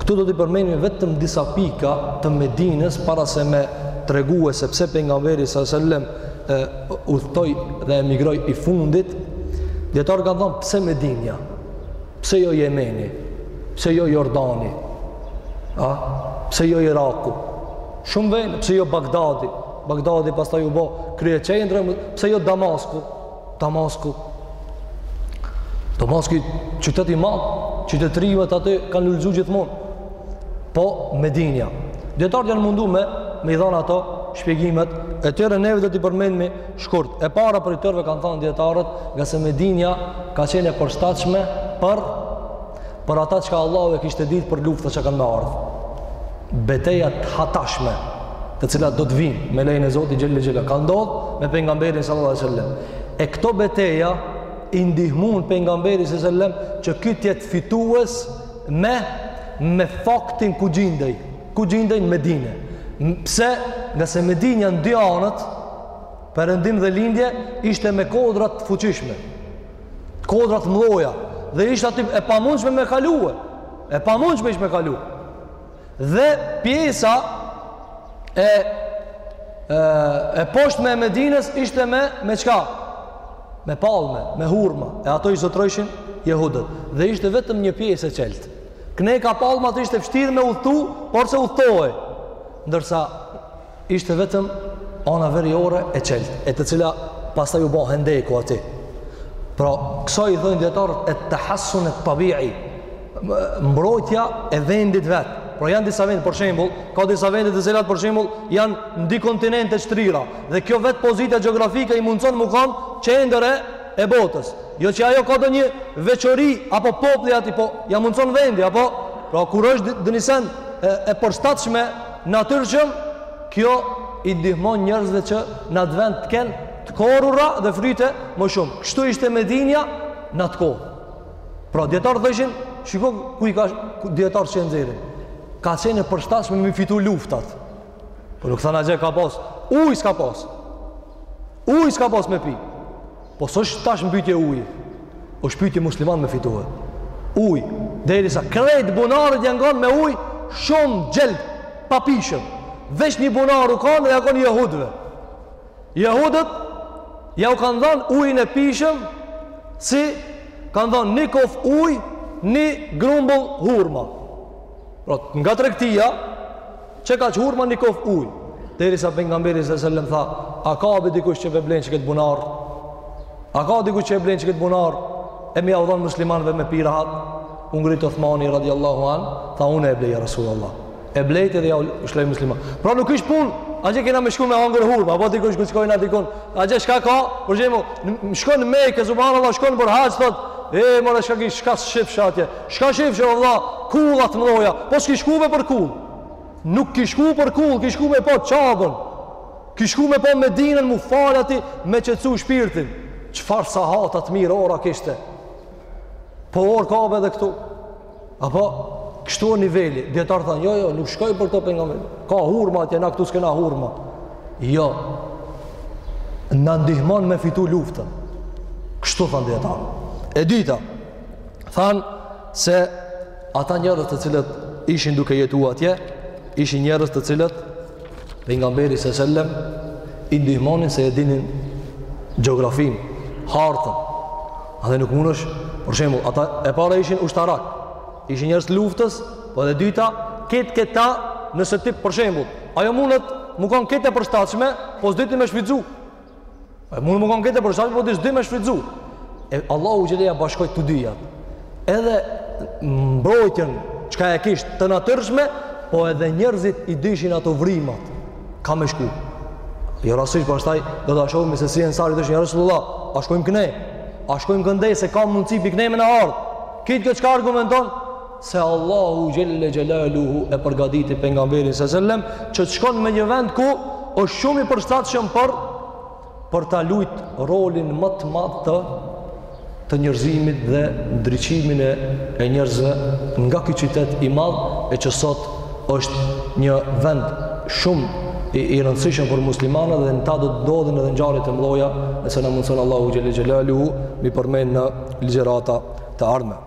këtu do t'i përmenim vetëm disa pika të Medinës para se me tregue se pse pejgamberi sallallahu sellem udhëtoi dhe emigroi i fundit dijetarët kanë thanë pse Medinja pse jo Jemeni pse jo Jordania pse jo Iraku shumë vende pse jo Bagdadi Bagdadi pastaj u bë kryeqendër, pse jo Damasku? Damasku. Damasku qytet i madh, qytetërimet aty kanë lulëzu gjithmonë. Po Medinja. Dijetarët janë mundu me, me i dhanë ato shpjegimet, e tjera neve do t'i përmendmi shkurt. E para prej tyrve kanë thonë dijetarët, ngase Medinja ka qenë e përshtatshme për për ata çka Allahu e kishte ditë për luftat që kanë me ardhë. Beteja të hatashme, të cilat do të vijnë me lejen e Zotit xhele xhelaluhu, ka ndodhë me pejgamberin sallallahu alejhi sellem. E këto beteja i ndihmun pejgamberin sallallahu alejhi sellem që ky të jetë fitues me, me faktin ku gjindej, ku gjindej në Medine. Pse, ngase Medinja në dy anët, përëndim dhe lindje, ishte me kodra të fuqishme. kodra të mëdha dhe ishte aty e pamundshme me kaluë. E pamundshme ishte me kaluë. Dhe pjesa e e e poshtme e Medinës ishte me me çka? Me palme, me hurma, e ato i zotrojshin jehudët. Dhe ishte vetëm një pjesë e çeltë. Kne kah palmat ishte vështirë me udhëtu, por se udhëtohej. Ndërsa ishte vetëm ana veriore e çeltë, e te cila pastaj u bë hendeku aty. Pra, kësaj i thojnë dijetarët et-tehassun et-tabi'i, mbrojtja e vendit vetë. Pra janë disa vende, për shembul, ka disa vende të cilat, për shembul, janë në dy kontinente shtrira, dhe kjo vetë pozita gjeografike i mundëson me u kanë qendër e botës. Jo që ajo ka donjë veçori, apo populli aty, po ja mundëson vendi, apo, pra kur është donjë sen e, e përshtatshme, natyrshëm, kjo i ndihmon njerëzve që në atë vend të kenë të korrura dhe fryte më shumë. Kështu ishte Medinja në atë kohë. Pra dijetarët thoshin, shiko ku i ka dijetarët çka nxjerrin. Ka qenë e përshtatshme me fitu luftat. Po nuk tha naj gja ka pas. Uj s'ka pas. Uj s'ka pas me pi. Po s'është tash pytje uji. O pytje musliman me fitue. Uj, derisa krejt bunarët janë kanë me uj, shumë njelm, papijshëm. Veç një bunar u kanë edhe ai konë jehudëve. Jehudët, jau kanë dhanë ujin e pijshëm, si kanë dhanë një kofë uj, një grumbull hurma. Pra, nga tregtia, çka shet hurma një kof uj, derisa pejgamberi së sellem tha, a ka be dikush që e blen qi këtë bunar? A ka dikush që e blen qi këtë bunar? E mi lshon muslimanve me pi rahat, u ngrit Othmani radiallahu an, tha une e bleja Rasulullah. E blejte dhe jau la muslimanve. Pra nuk ish pun, a që kena me shku me hangër hurma, apo dikush ku shkojnë ati, a që shka ka, për gjemë, shkon me i subhanallah, shkon për haxh, thot, e, mërë shka ki shka shifshe atje, Çka shifshe o vlla, kulla të mëdha, po s'ki shku be për kulla. Nuk ki shku për kulla, ki shku me pa Qaben. Ki shku me pa Medinën, mu fal ati me qetësu shpirtin. Çfarë sahata të mirë ora kishte. Po orë ka be edhe këtu. Apo kështu është niveli. Dijetarët thonë, jo, jo, nuk shkoj për këto pejgamberi. Ka hurma atje, na këtu s'kena hurma. Jo. Na ndihmon me fitu luftën. Kështu thonë dijetarët. E dita, thanë se ata njerëz të cilët ishin duke jetuar atje, ishin njerëz të cilët pejgamberi sa selem i ndihmonin se e dinin gjeografin, hartën. Edhe nuk mundesh, për shembull, ata e para ishin ushtarak, ishin njerëz të luftës, po edhe dyta, këtë këtë, nëse ti për shembull, ajo mundet, me kanë këtë e përshtatshme, po s'diti me shfrytzu. E mund me kanë këtë, por ai po s'di me shfrytzu. E Allahu xhelle ja bashkoj të dyja. Edhe mbrojtjen, çka e kishte të natyrshme, po edhe njerëzit i dishin ato vrimat. Ka me shku. Jo rastësisht, pastaj do ta shohim se si ensarët i thojshin ja Rasulullah, a shkojmë këne, a shkojmë këndej, se ka mundësi pi këne me na ardhë. Qi këtë çka argumenton, se Allahu xhelle xhelaluhu e përgatiti pejgamberin sa selem që të shkon në një vend ku është shumë i përshtatshëm për për ta lujt rolin më të madh të të njerëzimit dhe ndriçimin e e njerëzve nga ky qytet i madh e që sot është një vend shumë i, i rëndësishëm për muslimanët dhe në të do të ndodhin edhe ngjarje të mëdha nëse na mundson Allahu xhelle xhelaluhu mi përmend në ligjërata të ardhme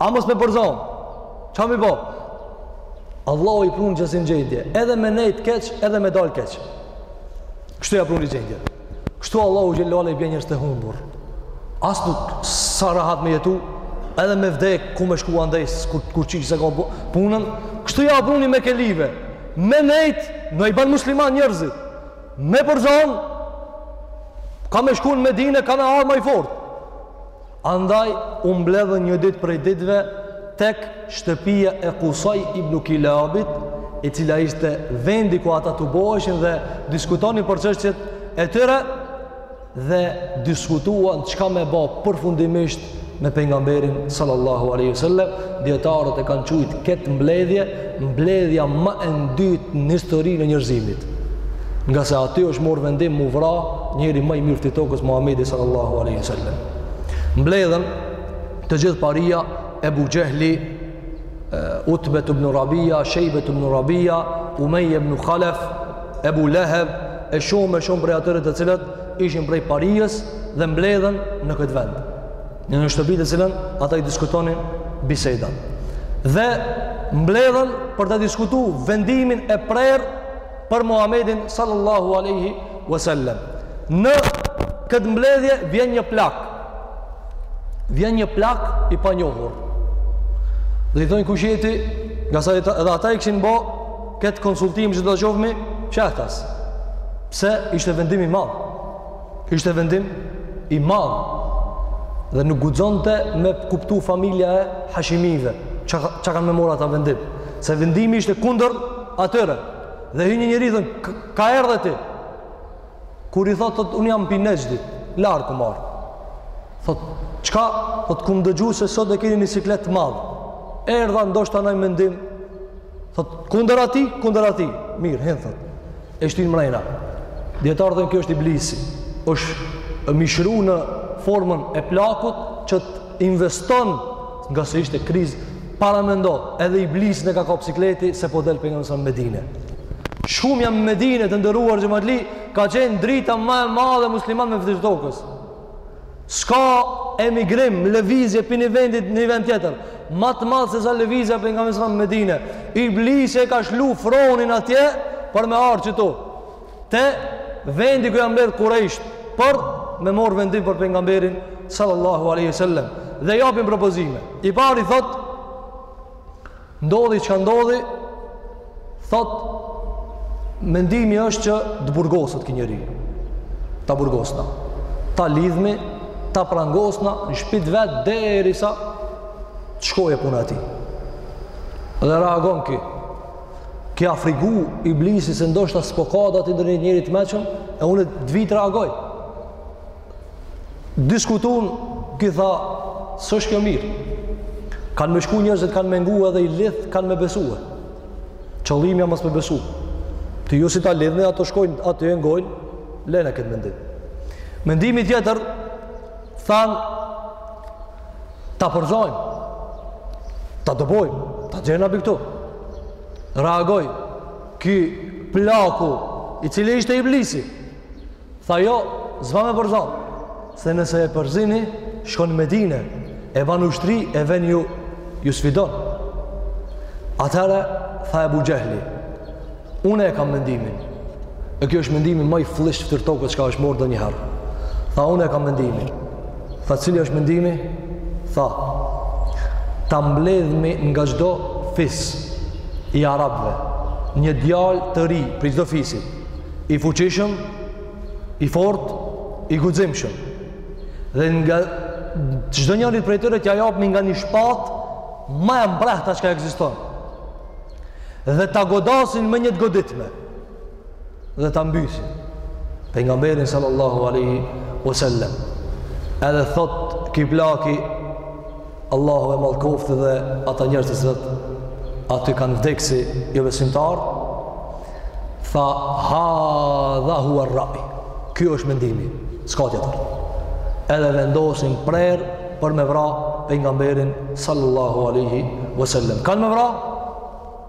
A mos me përzan? Ça mi bo? Allahu i prunë qasi gjendje, edhe me nejtë keq, edhe me dalë keq. Kështu ja pruni gjendjen. Kështu Allahu xhelle i bje njerëzt e të humbur. As nuk jan rahat me jetu, edhe me vdek, ku me shku andej se, kur, kur çik se ka punën, kështu ja pruni mekelive. Me nejtë, na i ban musliman njerëzit. Me përzan, ka me shku në Medine, ka me ardh ma i fortë. Andaj u mbledhën një ditë prej ditëve tek shtëpia e Kusaj ibn Kilabit, e cila ishte vendi ku ata tuboheshin dhe diskutonin për çështjet e tyre dhe diskutuan çka me ba përfundimisht me pejgamberin sallallahu alaihi wasallam, dijetarët e kanë qujt këtë mbledhje mbledhja ma e ndytë në historinë e njerëzimit. Ngase aty është mor vendim m'u vra njeri ma i mirë i tokës Muhamedi sallallahu alaihi wasallam. Mbledhën të gjithë paria Ebu Xhehli, Utbe ibn Rabia, Shejbe ibn Rabia, Umeje ibn Khalef, Ebu Leheb e shumë e shumë prej atyre të cilët ishin prej parijës dhe mbledhën në këtë vend. Në një shtëpi të cilën ata i diskutonin bisedat. Dhe mbledhën për ta diskutu vendimin e prerë për Muhammedin sallallahu aleyhi wasallam. Në këtë mbledhje vjen një plak. Vjen një plak i panjohur. Dhe i thonë kush je ti, ngase edhe ata i kishin bo këtë konsultim që do të shohmi, fshehtas. Pse ishte vendim i madh. Ishte vendim i madh dhe nuk guxonte me kuptu familja e Hashimive çka çka kanë me mor ata vendim. Se vendimi ishte kundër atyre. Dhe hyn një njeri, thanë ka erdhe ti. Kur i thotë, thotë, unë jam prej Nexhdit, larg kom ardh. Thotë, çka, thotë, kom dëgju se sot e keni një siklet të madh. Erdha ndoshta naj mendim Thot, kundër atij, kundër atij. Mirë, hin, thot. E shtin mrejna. Dijetarët thonë kjo është Iblisi. është mishru në formën e plakut që të investon ngase ishte krizë, paramendo edhe Iblisin e ka kap sikleti se po del Pejgamberi në Medine. Shkumja n'Medine të nderuar xhematli ka qenë drita ma e madhe e muslimanëve të tokës. S'ka emigrim, lëvizje prej një vendit n'një vend tjetër ma të madhe se sa lëvizja e Pejgamberit në Medine. Iblisi e ka shlu fronin atje për me ardh qëtu. Te vendi ku jan mbledh kurejsht për me mor vendim për Pejgamberin sallallahu aleyhi sallem. Dhe japin propozime. I pari thot, Ndodhi çka ndodhi, thot mendimi është që të burgoset ki njeri, ta burgosna, ta lidhmi, ta prangosna në shpi t'vet derisa të shkojë puna e tij. Dhe reagon ki, ki u frigu Iblisi se ndoshta s'po ka aty ndonjë njeri të meçëm, e unë të vij të reagoj. diskutuan ky tha s'është kjo mirë kanë me shku njerëzit kanë me ngu edhe i lidht kanë me besu qëllimi â mos me besu ti ju si ta lidhni ata shkojnë aty e ngojnë lene këtë mendim mendimi tjetër than ta përzojmë ta dëbojmë ta nxjerna pi këtu reagoj ky plaku i cili ishte Iblisi Tha jo, s'ba me përza, se nëse e përzini, shkon në Medine, e ban ushtri, e vjen ju, ju sfidon. Atëherë, tha Ebu Xhehli, une e kam mendimin, e kjo është mendimi ma i flliqt n'fytyrë t'tokës çka është marrë ndonjëherë. Tha une e kam mendimin, tha cili është mendimi, tha, ta mbledhmi nga çdo fis i arabve, një djal të ri, prej çdo fisi, i fuqishëm, i fort, i guximshëm. Dhe nga çdo njëri prej tyre t'ia japni nga një shpatë më e mprehta çka ekziston. Dhe ta godasin me një të goditme. Dhe ta mbysin Pejgamberin sallallahu aleyhi wasallam. Edhe thot ky plaki Allahu e mallkoftë dhe ata njerëz të cilët aty kanë vdek si jobesimtarë tha hadha hua rrai kjo është mendimi s'ka tjetër edhe vendosin prerë për me vra Pejgamberin sallallahu aleyhi vësallem kanë me vra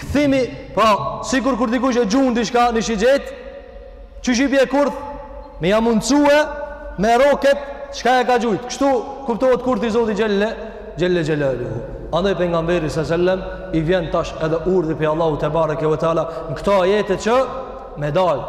Kthimi, pra, sikur kur dikush e gjun diçka në shigjetë, që që i bje kurth, me ja mundësue me rrok atë çka e ka gjujt. Kështu kuptohet kurthi i Zotit xhelle xhelaluhu. Andaj Pejgamberi së sellem, i vjen tash edhe urdhri prej Allahut tebareke ve teala, në këto ajete që me dalë.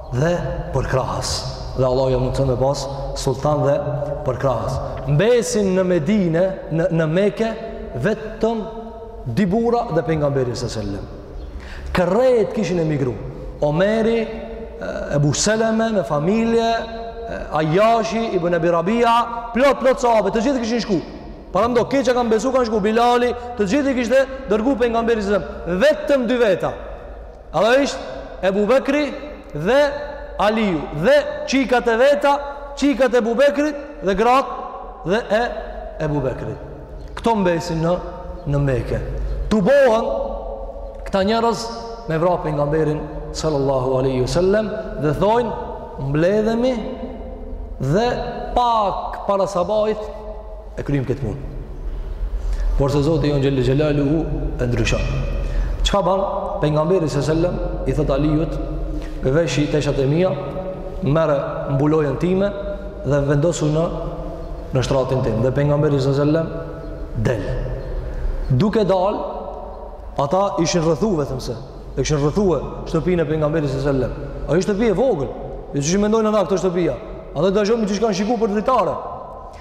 dhe përkrahës dhe Allahu ja mundëson me pas sultan dhe përkrahës mbesin në Medine në, në Meke vetëm dy burra dhe Pejgamberi së sellem krejt kishin emigru Omeri, Ebu Seleme me familje Ajashi, Ibn Abi Rabia plot, plot sahabe, të gjithë kishin shku paramendo, krejt që kanë besu kanë shku Bilali, të gjithë i kishte dërgu Pejgamberi së sellem vetëm dy veta Edhe ishte Ebu Bekri dhe Aliju dhe çikat e veta, çikat e Ebu Bekrit dhe gratë dhe e Ebu Bekrit. Këto mbesin në, në Meke. Tubohen këta njerëz me vra Pejgamberin sallallahu aleyhi sallem dhe thojnë mbledhemi dhe pak para sabahit e kryjmë këtë punë. Porse Zoti jonë xhelle xhelaluhu e ndryshon. Çka ban Pejgamberi se sellem, i thot Alijut, veshi teshat e mija, merre mbulojen time dhe vendosu në, në shtratin tim. Dhe Pejgamberi se sellem, del. Duke dal, ata e kishin rrethu vetëmse, e kishin rrethue shtëpinë e Pejgamberit se sellem. Ajo shtëpi e vogël, jo siç mendojmë na këto shtëpia, ata dhomën që që kanë shiku për dritare.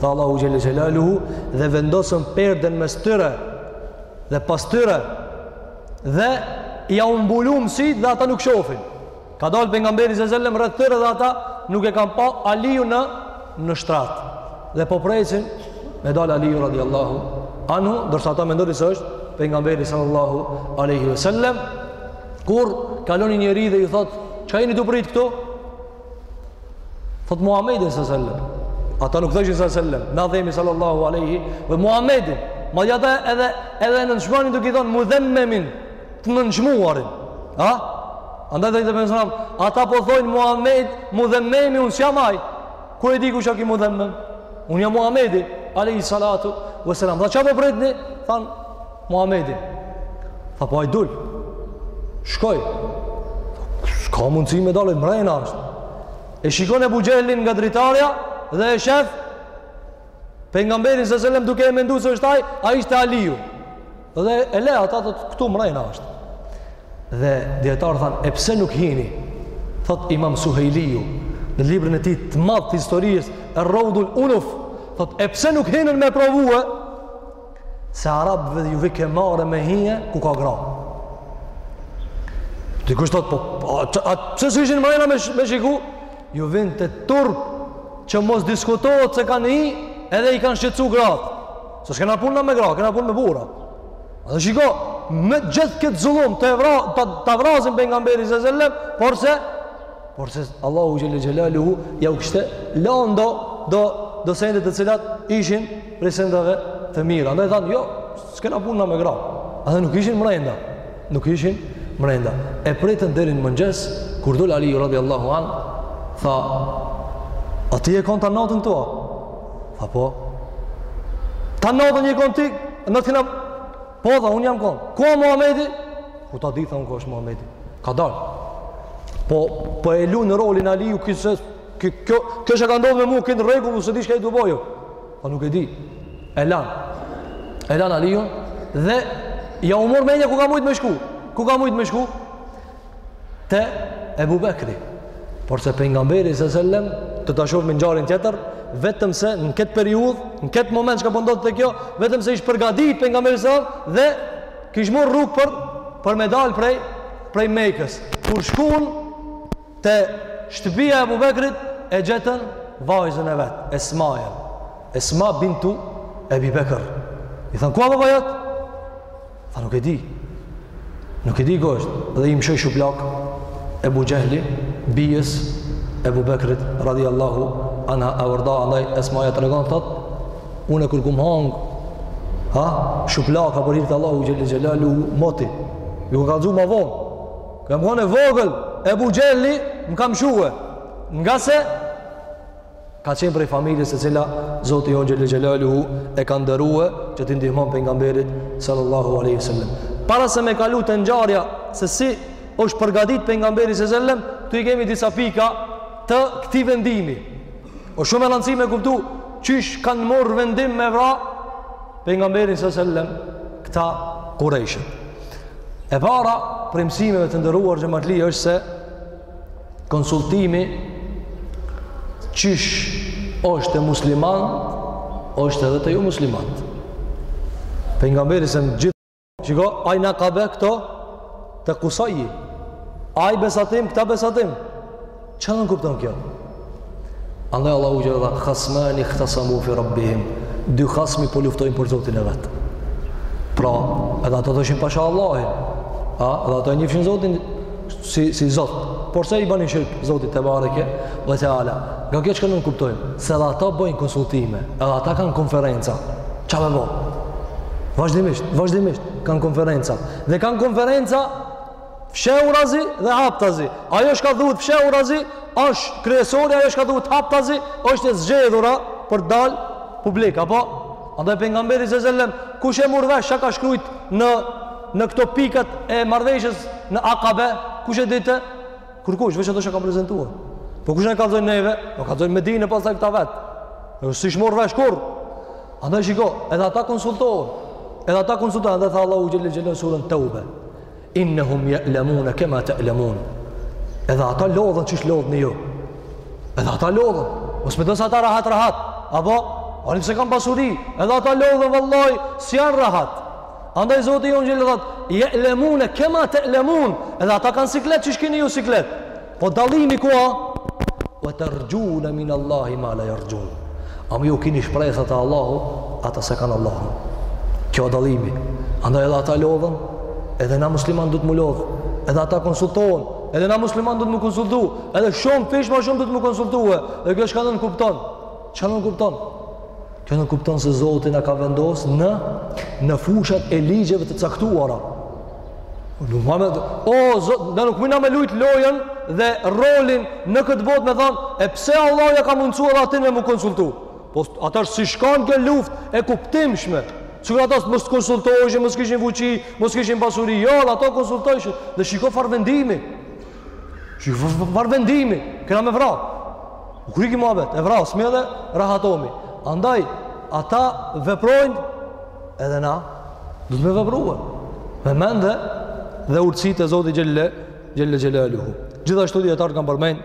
tha Allahu xhel-le xhelaluhu, dhe vendosëm perden mes tyre, dhe pas tyre, dhe jau mbulum sytë dhe ata nuk shofin. Ka dalë pejgamberi se selem rreth tyre dhe ata nuk e kanë pa. Aliju në, në shtrat. Dhe po presin, me dalë Aliju radiallahu anhu, ndërsa ata mendojnë se është, pejgamberi sallallahu alejhi ve sellem, kur kalon një njeri dhe ju thot, çka jeni tu pritë këtu? Thot Muhammedin së sellem. Ata nuk thoshin së sellem. Na themi sallallahu alejhi dhe Muhammedin. Madje ata edhe, edhe nënçmonin duke i thonë Mudhemmemin, të nënçmuarin. Ha? Andaj dhe i tha pejgamberi selam, ata po thojnë mue Mudhemmemi, unë s'jam ai. Ku e di kush a ky Mudhemmem? Unë jam Muhammedi, alejhi salatu ve selam. Tha çka po pritni? Thanë, Muhamedin. Tha po ai dul. Shkoi. S'ka mundësi me dalë mrena është. E shikon Ebu Xhehli nga dritarja dhe e shef pejgamberin së selem duke e mendu se është ai, a ishte Aliu. Dhe e le ata thot këtu mrena është. Dhe dijetarët thanë, e pse nuk hini? Thot imam Suhejliju, në librin e tij të madh të historisë, Er-Reudul Unuf, thot, e pse nuk hinin me provue? se arabëve ju vike marre me hi ku ka gra. Dikush thot, po pse s'hishin mrejna me, me shiku, ju vinte turp që mos diskutohet se kanë hi, edhe i kanë shqetsu gratë. Se s'kena punë na me gratë, kena punë me burra. Dhe shiko, me gjithë këtë zullum të, evra, të, ta vrasin pejgamberin së selem, por se Por se Allahu xhel-le xhelaluhu, jau kishte lanë do, do, do sende të cilat ishin prej sendeve të mira. Andaj thanë, jo, s'kena punë na me gra. Andaj nuk hishin mrenda. Nuk hishin mrenda. E prejtën deri n'mëngjes, kur dol Aliju radiallahu anhu, tha, a ti je konë tanë natën këtu a? Tha po, tanë natën je konë ti, na të kena Po tha unë jam kon. Ku është Muhamedi? Ku ta di tha un ku është Muhamedi? Ka dal. Po po e lun rolin Aliu ky se ky kjo kjo çka ka ndodhur me mua ky në rregull se diçka i duboju. Po nuk e di. E lanë. E lanë Aliun dhe jau mor mendja ku ka mujt me shku. Ku ka mujt me shku? te Ebu Bekri. Por se pejgamberi sa selam do ta shohim ngjarjen tjetër, vetëm se në këtë periudhë, në këtë moment çka po ndodhte te kjo, vetëm se ish përgatit pejgamberi sa dhe kish marr rrugë për për me dal prej prej Mekës. Kur shkuan te shtëpia e Ebu Bekrit e gjetën vajzën e vet, Esmajën. Esma bintu Ebi Bekr. I thanë ku a baba jot? Tha nuk e di. Nuk e di ku është. Dhe i mshoi shuplak Ebu Xhehli, bijës Ebu Bekrit radhiyallahu anha e warda andaj Esmaja tregon thot, unë kur kum hangër shuplaka për hir të Allahut xhel xhelaluhu moti. Ju ka kallzu më vonë. Kam konë vogël Ebu Xhehli më ka mshue. Ngase ka qenë prej familjes e cila Zoti jonë xhele xhelaluhu e ka nderue që t'i ndihmon Pejgamberit sallallahu aleyhi sallam para se me kalu te ngjarja se si është përgadit Pejgamberi sallam këtu i kemi disa pika të këtij vendimi o shumë me randësi me kuptu qysh kanë marrë vendim me vra Pejgamberin sallam këta kurejshët e para prej mësimeve të nderuar xhematli është se konsultimi qysh është te muslimant është edhe te jomuslimant Pejgamberi selem shiko aj në Akabe këta te Kusaji aj besatim këta besatim çka nënkupton kjo Andaj Allahu xhel tha, khasmani ikhtasamu fi rabbihim, dy hasmi po luftojnë për Zotin e vet. Pra, edhe ata thoshin pasha Allahin, a, edhe ata e njifshin Zotin si, si Zot, por se i banin shirk Zotit tebareke ve teala, nga kjo çka nënkuptojmë, se edhe ata bëjnë konsultime, edhe ata kanë konferenca, ça me bo? Vazhdimisht, vazhdimisht, kanë konferenca, dhe kanë konferenca, Fshehurazi dhe haptazi. Ajo shka thuhet fshehurazi është kryesori, ajo shka thuhet haptazi është e zgjedhura për dal publik, apo? Andaj Pejgamberi selem, kush e mur vesh ça ka shkrujt në, në këto pikat e marrëveshjes në Akabe, kush e diti? Kërkush, veç ata shka kanë prezentuar. Po ku na kallzojnë neve? Po kallzojnë n'Medine pastaj këta vet. Nuk s'ish morr vesh kurrë. Andaj shiko, edhe ata konsultohen. Edhe ata konsultohen, edhe tha Allahu xhele xhelaluhu n'suren Tauba. Innahum ya'lamun kama ta'lamun. Edhe ata lodhen qysh lodhni ju. Edhe ata lodhen. Mos mendon se ata rahat rahat. Apo thoni pse kanë pasuri? Edhe ata lodhen vallahi, s'janë rahat. Andaj Zoti jonë xhel tha, ya'lamun kama ta'lamun. Edhe ata kanë siklet qysh keni ju siklet. Po dallimi ku a? Wa tarjuna min Allahi ma la yarjun. Ama ju kini shpresa te Allahu, ata s'e kanë Allahun. Kjo dallimi. Andaj edhe ata lodhen, edhe na musliman duhet m'u lodh, edhe ata konsultohen, edhe na musliman duhet m'u konsultu, edhe shumëfish ma shumë duhet m'u konsultu, dhe kjo shka nënkupton, çka nënkupton? Kjo nënkupton se Zoti na ka vendosë në, në fushat e ligjeve të caktuara, Nuk muj me dhe, o Zot, ne nuk mujna me lujt lojën dhe rolin në këtë botë me thanë, e pse Allahu ja ka mundësu dhe atin me m'u konsultu? Po, atër si shkon kjo luftë e kuptimshme, sikur ata mos t'konsultojshin, mos t'kishin fuqi, mos t'kishin pasuri, jo, dhe ata konsultojshin, dhe shiko çfarë vendimi, Çfarë vendimi, kena me vra. U kry ky muhabet, e vrasmi edhe rahatohemi. Andaj, ata veprojnë, edhe na, duhet me veprue. Me mende dhe urtësit e Zotit Xhelle, Xhelle Xhelaluhu. Gjithashtu dijetarët kanë përmend,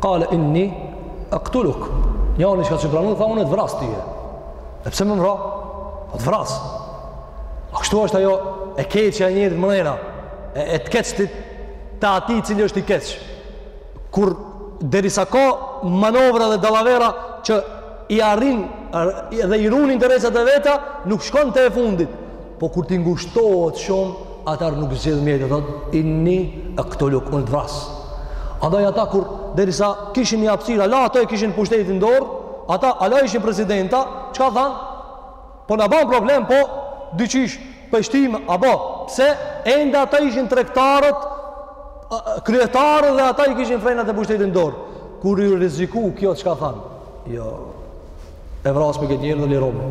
Kale inni ektuluk. Njani që s'ka ju pranu, tha unë të vras tyje. E pse me më vra? Po të vras. A kështu është ajo e keqja e njerit mrena, e, e të keqtit të atij i cili është i keq. Kur derisa ka manovra dhe dalavera që i arrin dhe i run interesat e veta, nuk shkon te e fundit. Po kur t'i ngushtohet shumë, atër nuk zgjedh mjete, thot inni ektuluk unë të vras. Andaj ata kur derisa kishin një hapësirë, hala ata e kishin pushtetin n'dorë, ata hala ishin presidenta, çka than? Po na ban problem, po diqysh pështim apo pse ende ata ishin tregtarët kryetarët dhe ata i kishin frenat e pushtetit n'dorë. Kur ju rreziku kjo çka than? Jo. E vrasmi këtë njeri dhe lirohemi.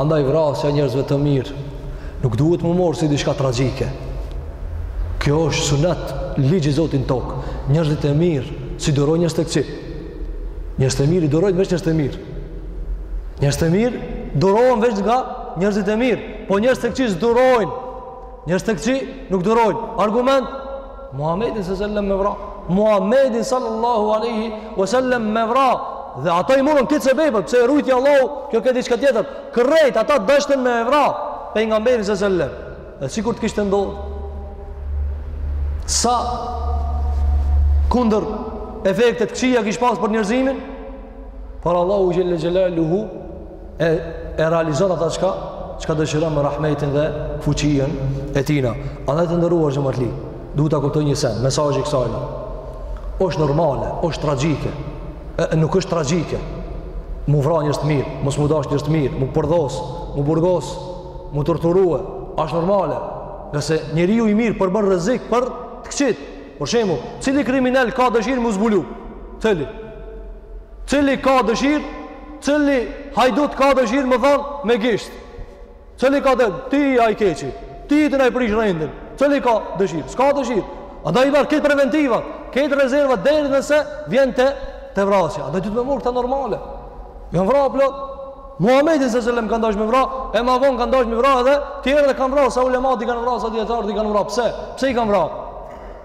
Andaj vrasja e njerëzve të mirë nuk duhet m'u marr si diçka tragjike. Kjo është sunet, ligj i Zotit n'tokë. Njerëzit e mirë, s'i durojnë njerëzit e këqij. Njerëzit e mirë i durojnë veç njerëzit e mirë. Njerëzit e mirë durohen veç nga njerëzit e mirë. Po njerëzit e këqij s'durojnë. Njerëzit e këqij nuk durojnë. Argument? Muhammedin sallallahu alaihi wasallam me vra. Muhammedin sallallahu alaihi wasallam me vra. Dhe ata i morën këtë sebeb, pse e rujti Allahu, kjo ke diçka tjetër. Krejt ata deshtën me vra pejgamberin sallallahu alaihi wasallam. Dhe sikur të kishte ndodhur sa kundërefekte t'këqija kish pas për njerëzimin, por Allahu xhelle xhelaluhu, e e realizon ata çka çka dëshiron me rahmetin dhe fuqinë e tina. Andaj të nderuar xhematli, duhet ta kuptojmë një sen, mesazhi i kësajna, është normale, është tragjike, e, nuk është tragjike, m'u vra njerëz të mirë, mos m'u dash njerëz të mirë, m'u përdhos, m'u burgos, m'u torturue, është normale, nëse njeriu i mirë përbën rrezik për të këqit, për shembull, cili kriminel ka dëshirë m'u zbulu, cili, Cili ka dëshirë, cili hajdut ka dëshirë me thanë me gisht. Cili ka dhe, ti je ai i keqi, ti, ti na e prish rendin, cili ka dëshirë, s'ka dëshirë. Andaj i merr këto preventiva, këto rezerva, deri nëse vjen te, te vrasja. Andaj duhet me marrë këta normale. Janë vra plot. Muhammedin se sellem kanë dashë me vra, e ma vonë kanë dashë me vra edhe tjerë dhe kanë vra, sa ulematë i kanë vra, sa dijetarët i kanë vra. Pse? Pse i kanë vra?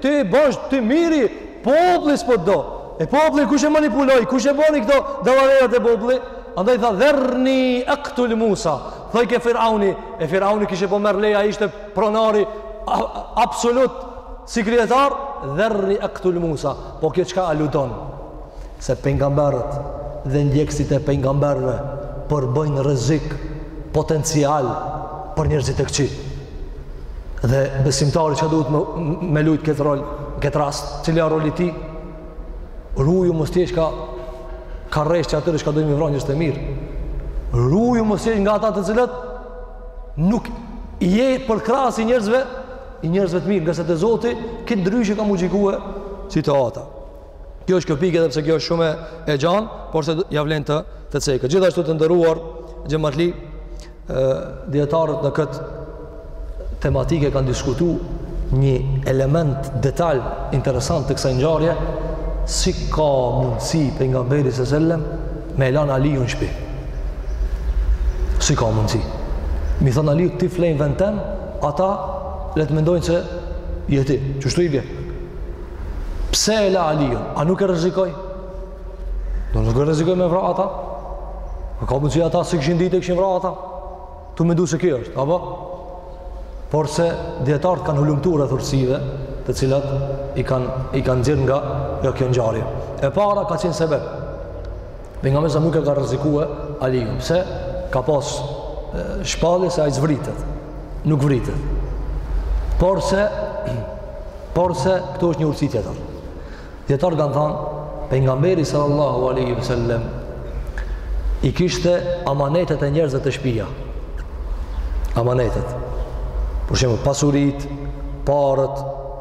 Ti bash ti miri, populli s'po t'do. E populli kush e manipuloi? Kush e boni këto dallaverat e populli? Andaj tha dherni aqtul Musa. Thojke Firauni, e Firauni kishe po merr leje, ishte pronari absolut si kryetar, dherni aqtul Musa. Po kjo çka aludon? se pejgamberët dhe ndjekësit e pejgamberëve përbëjnë rrezik potencial për njerëzit e këqij. Dhe besimtari çka duhet me, me lujtë këtë rol, në këtë rast, cili a roli i tij, ruju mos t'jesh ka, ka rreshti i atyre çka dojnë me i vra njerëzit e mirë. Ruju mos t'jesh nga ata të cilët, nuk je përkrahës i njerëzve, i njerëzve të mirë, ngase te Zoti, krejt ndryshe ka m'u gjykue situata. Kjo është kjo pikë edhe pse kjo është shumë e gjan, porse ia vlen të të ceket. Gjithashtu të nderuar xhematli dijetarët në kët tematikë kanë diskutu një element detal interesant të kësaj ngjarje, si ka mundësi pejgamberi sallallahu alajhi wasallam me e lan Aliun në shpi. Si ka mundësi? Me i thon Aliut ti flej n'vend tem, ata le të mendojnë se je ti, qështu i bie. Pse e la Aliun? A nuk e rrezikoi? A nuk e rrezikoi me e vra ata? A ka mundësi ata s'e kishin ditë e kishin vra ata? Tu mendu se ky është, apo? Porse dijetarët kanë hulumtu rreth urtësive, të cilat i kanë i kanë nxjerrë nga nga kjo ngjarje. E para ka qenë se pe. Pejgamberi sa nuk e ka rrezikue Aliun, pse ka pas shpallje se ai s'vritet, nuk vritet. Porse, porse, këtu është një urtësi tjetër. Dijetarët kanë thanë, pejgamberi sallallahu alejhi we sellem, i kishte amanetet e njerëzve te shpia. Amanetet. Për shembull, pasuritë, paret,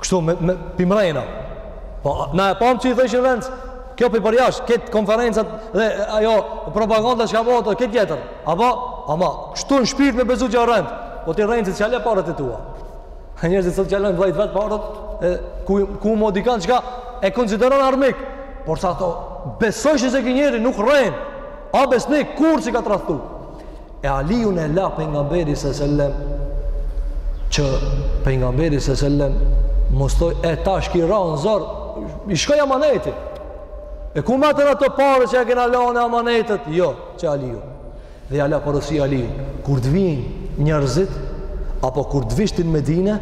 kështu me, me pi mrena. Po, na e pamë që i thirrshin rrenc, kjo pi përjasht, këto konferencat dhe ajo propaganda çka bohet këtë tjetër. Apo, ama, kështu në shpirt me besu që a rrenc, po ti rrencit s'ja le paret e tua. E njerëzit sot s'ja lënë vllait vet paret, e, ku, ku mo dikan çka e konsideron armik, porse ata besojshin se ky njeri nuk rren, a besnik, kurrë s'i ka tradhtu. e Aliun e la pejgamberi se sellem që pejgamberi se sellem mos thojn e tash ky ra në zor i shkoj amaneti e ku metën ato pare që e kena lanë amanetet jo qe Aliu dhe ja la porosi Aliu kur të vin njerëzit apo kur të vish ti n'Medine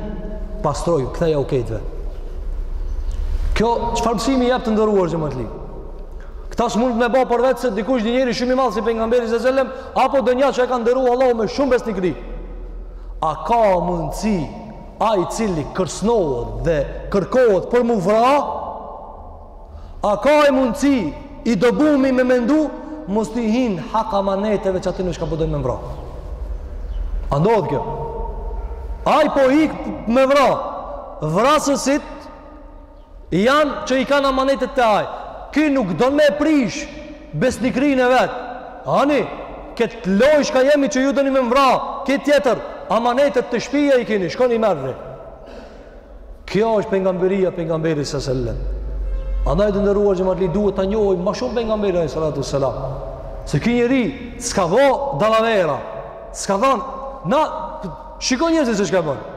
pastroj kthejau krejtve kjo çfarë mësimi jep të nderuar xhematli Këta s'mund me ba përveç se dikush një njeri shumë i madh si pejgamberi se sellem, apo donja që e ka nderu Allahu me shumë besnikëri. A ka mundësi ai i cili kërcnohet dhe kërkohet për m'u vra, a ka ai mundësi i dëbumi me mendu, mos t'i hin hak amaneteve që aty në shka po dojnë me vra. A ndodh kjo? Ai po ik me vra, vrasësit, Janë që i kanë amanetet te ai. Ky nuk don me e prish besnikërinë e vet. Ani, këtë loj shka jemi që ju doni me m'vra, këtë tjetër, amanetet te shpija i kini, shkoni i merrni. Kjo është pejgamberia, pejgamberi së sellem. Andaj të nderuar xhematli duhet ta njohim ma shumë pejgamberin alejhi salatu selam. Se ky njeri, s'ka bo dallavera, s'ka thanë, na, shiko njerëzit se çka bojnë.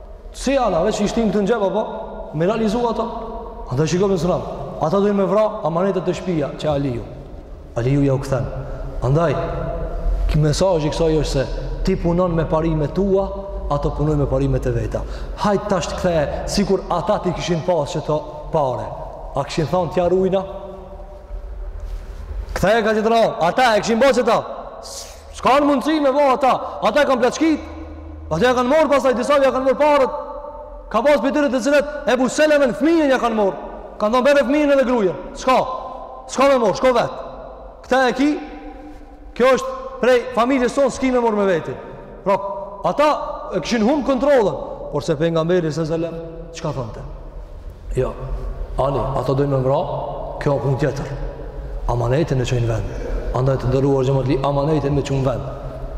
Si ana, veç i shtinë ato në xhep, apo? Me realizu ato. A të shikomë në sëramë. Ata dojnë me vra amanetet te shpia qe Aliu. Aliu jau kthen. Andaj, ky mesazh i kësaj është se ti punon me parime tua, ata punojn me parime të veta. Hajt tash ta kthej, sikur ata t'i kishin pas qeto pare. A kishin thonë t'ja rujna? Këthej e ka që të rojnë. Ata e kishin pas qeta. S'kanë mundësi me bo ata. Ata e kanë plaçkit. Ata e kanë morr pastaj, disa ja kanë morr paret. Ka pas prej tyre të cilët Ebu Selemes fëmijën ja kanë morr. Kanë thonë bjere fëmijën edhe grujën. S'ka. S'ka me morr, shko vetë. Këta e ki, kjo është prej familjes tonë, s'ki me morr me veti. Pra, ata e kishin humb kontrollën. Por se pejgamberi se selem, çka thonte? Jo, ani, ata dojnë me m'vra, kjo o punë tjetër. Amanetin e çojnë n'vend. Andaj të nderuar xhematli, amanetin me çu n'vend.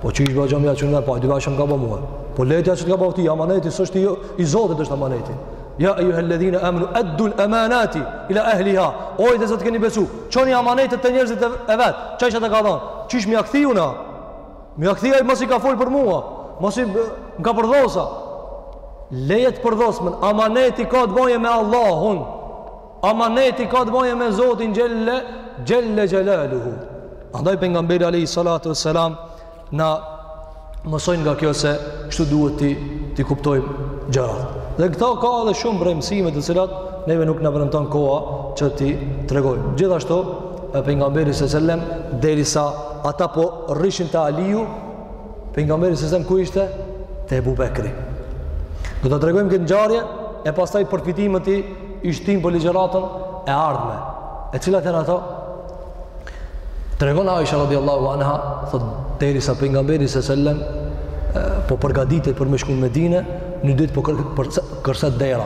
Po qysh be hoxhë me ja çu n'vend, po a di bash çka m'ka bo mue. Po leje çka të ka bo ty, amaneti, s'është i, i Zotit është amaneti. Ja ejjuhel ledhine amenu, eddul emanati, ila ehliha. O ju të cilët keni besu, çoni amanetet te njerëzit e vet, qaj që të ka dhanë, qysh me ja kthy unë, Me ja kthy a masi ka fol për mua. Masi më ka përdhos a. Leje të përdhosmen. Amaneti ka të bëjë me Allahun. Amaneti ka të bëjë me Zotin Xhelle Xhelle Xhelaluhu. Andaj pejgamberi alayhi salatu wassalam na mëson nga kjo se kështu duhet ti t'i kuptojmë gjërat. Dhe këto ka edhe shumë prej mësimeve të cilat neve nuk na premton koha që t'i tregojmë. Gjithashtu e pejgamberi s sellem derisa ata po rrishin te Aliu pejgamberi s sellem ku ishte te Ebu Bekri do ta tregojmë këtë ngjarje e pastaj përfitimet i shtim për ligjëratën e ardhme e cilat janë ato tregon Aisha radiallahu anha thot derisa pejgamberi s sellem po përgatitet për me shku në Medinë një ditë po kërset dera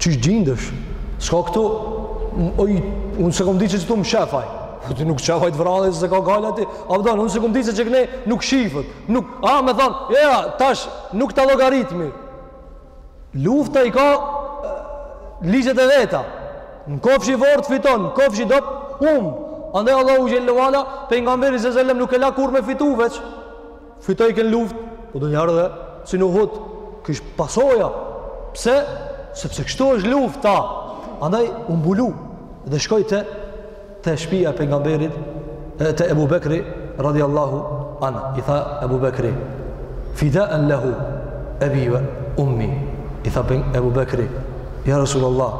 Qysh gjindësh? S'ka këtu, oj, unë s'e kom dit që këtu m shef aj. Po ti nuk shef, aj të vran, se ka galet ati. A po don, unë s'e kom dit që këne nuk shifet. Nuk, a me thonë, jo, tash, nuk ta llogaritmi. Lufta i ka ligjet e veta. Në kofsh i fort fiton, në kofsh i dobt, hum. Andaj Allahu xhel-le ve ala, pejgamberin s sellem nuk e la kurr me fitu veç. Fitoi kën luftë, po ndonjëherë edhe si në Uhud, kish pasoja. Pse? Sepse kështu është lufta. Andaj u mbulu dhe shkoi te te shpija e pejgamberit e te Ebu Bekri radijallahu anh. I tha Ebu Bekri, "Fidaen lehu ebi ummi." I tha Ebu Bekri, "Ja Resulullah,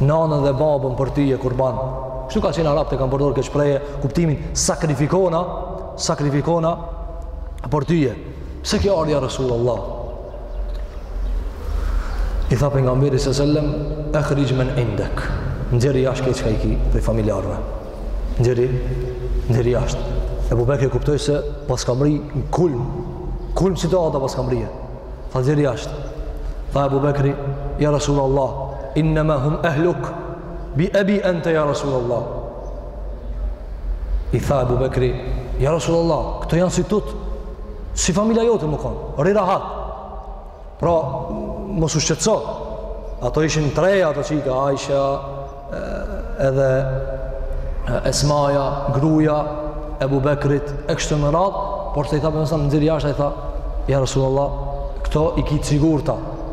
nanën dhe babën për ty e kurban." Kështu ka qenë arabët e kanë përdorur këtë shprehje, kuptimi sakrifikona sakrifikona për tyje. Pse ki ardh ja Resulallah. I tha pejgamberi s sellem, ehrixh men indek. Nxirri jashtë krejt çka i ki prej familjarëve. Nxirri, nxirri jashtë. Ebu Bekri e kuptoi se paska mrri në kulm. Kulm situata paska mrri e. Tha nxirri jashtë. Tha Ebu Bekri, ja Resulallah, innema hum ehluk, Bi ebi ente ja Rasulullah. I tha Ebu Bekri, ja Rasulullah, këto janë si tuat, si familja jote me konë, rri rahat. Pra, mos u shqetso, ato ishin treja ato çika Aisha, edhe Esmaja, gruja e Ebu Bekrit, e kështu me radhë, por se i tha pejgamberi s sellem, nxirri jashtë, i tha, ja Rasulullah, këto i ki t'sigurta,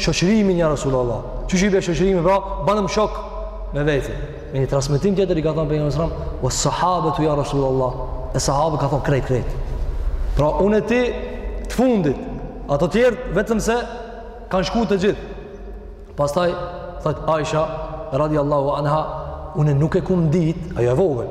shoqërimin ja Resulallah. Qysh i bje shoqërimin, pra, banem shok me veti. Me një transmetim tjetër i ka thonë pejgamberi s sellem, ves-sahabetu ja Resulallah, e sahabët ka thonë krejt, krejt. Pra, unë e ti të fundit, ato tjertë,, vetëm se kanë shku të gjithë. Pastaj, thotë Aisha, radiallahu anha, unë nuk e kum ditë, ajo e vogël,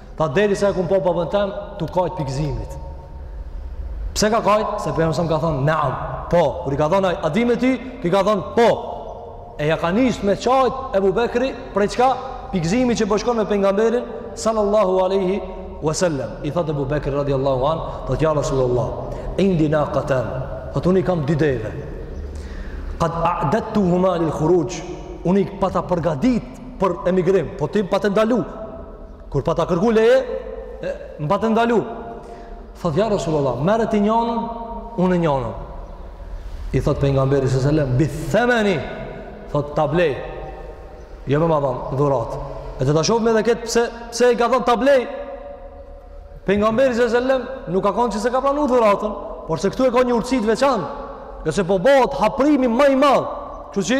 Tha deri sa e kum pa babën tem, tu kajtë pi gëzimit. Pse ka kajtë? Se pengamberi sellem ka thonë, naam, po. Kur i ka thonë, a di me ty? Kur i ka thonë, po. E ja ka nis me qajtë Ebu Bekri, prej qka? Pi gëzimit që po shkon me pengamberin, sallallahu aleyhi wasallam. I thotë Ebu Bekri, radiallahu anh, thotë ja Rasulullah, indi nakatan, thotë unë i kam dy deve. Kad a'dedtuhuma lil khuruxh, unë i pata përgadit për emigrim, po ti m'pate ndalu, Kur pata kërku leje, m'pate ndalu. Thot, ja Rasulullah, merre ti njanën, unë njanën. I thot pejgamberi së sellem, bi themeni, thot, ta blej. Jo me ma dhanë dhuratë. Edhe ta shofmi edhe këtë, pse, pse i ka thonë, ta blej. Pejgamberi së sellem, nuk ka konë që s'e ka pranu dhuratën, por se këtu e ka një urtësi të veçantë, nëse po bëhet haprimi më i madh. Kështu që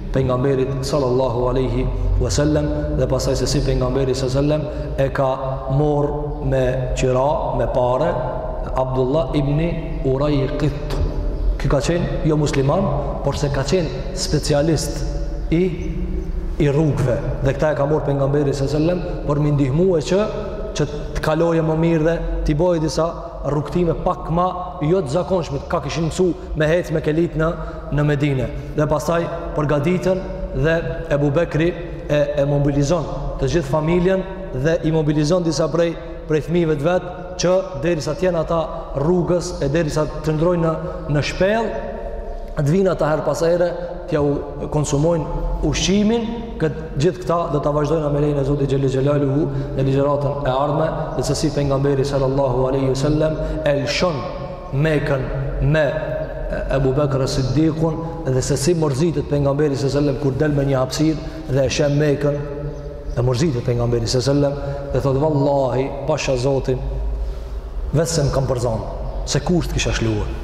pejgamberit sallallahu alaihi wasallam dhe pasaj se si pejgamberi sallallahu alaihi wasallam e ka marr me qira me pare Abdullah ibn Urayqit që ka qenë jo musliman, por se ka qenë specialist i i rrugëve. Dhe këta e ka marrë pejgamberi sallallahu alajhi wasallam për me i ndihmue që që të kaloje më mirë dhe të bëjë disa rrugëtime pak më jo të zakonshme, ka kishin mësu me hec mekelitë në në Medine dhe pastaj përgatiten dhe Ebu Bekri e, e mobilizon të gjithë familjen dhe i mobilizon disa prej prej fëmijëve të vet që derisa të jenë ata rrugës e derisa të qëndrojnë në në shpellë të vinë ata herë pas here t'jau konsumojnë ushqimin këtë gjithë këta do ta vazhdojmë me lejen e Zotit Xhele Xhelaluhu në ligjëratën e ardhme dhe se si pejgamberi sallallahu alaihi wasallam e lëshon Mekën me Ebu Bekër es-Siddikun dhe se si mërzitet pejgamberi së sellem kur del me një hapësirë dhe e sheh Mekën e mërzitet pejgamberi së sellem dhe thot vallahi pasha zotin veç se m'kanë përzon se kurrë s't'kisha lëshuar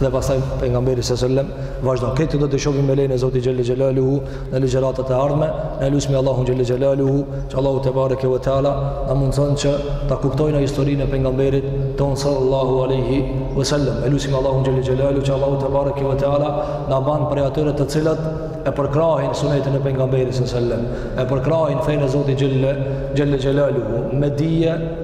dhe pastaj pejgamberi së sellem vazhdon këto do t'i shofim me lejen e zotit xhele xhelaluhu në ligjëratat e ardhme. Ne e lusmi Allahun xhel xelaluhu, që Allahu tebareke ve teala na mundëson që ta kuptojmë historinë e pejgamberit ton sallallahu alaihi wasallam. Ne e lusmi Allahun xhel xelaluhu, që Allahu tebareke ve teala na ban prej atyre të cilët e përkrahin sunetin e pejgamberit sallallahu alaihi wasallam, e përkrahin fenë e Zotit xhel xelaluhu me dije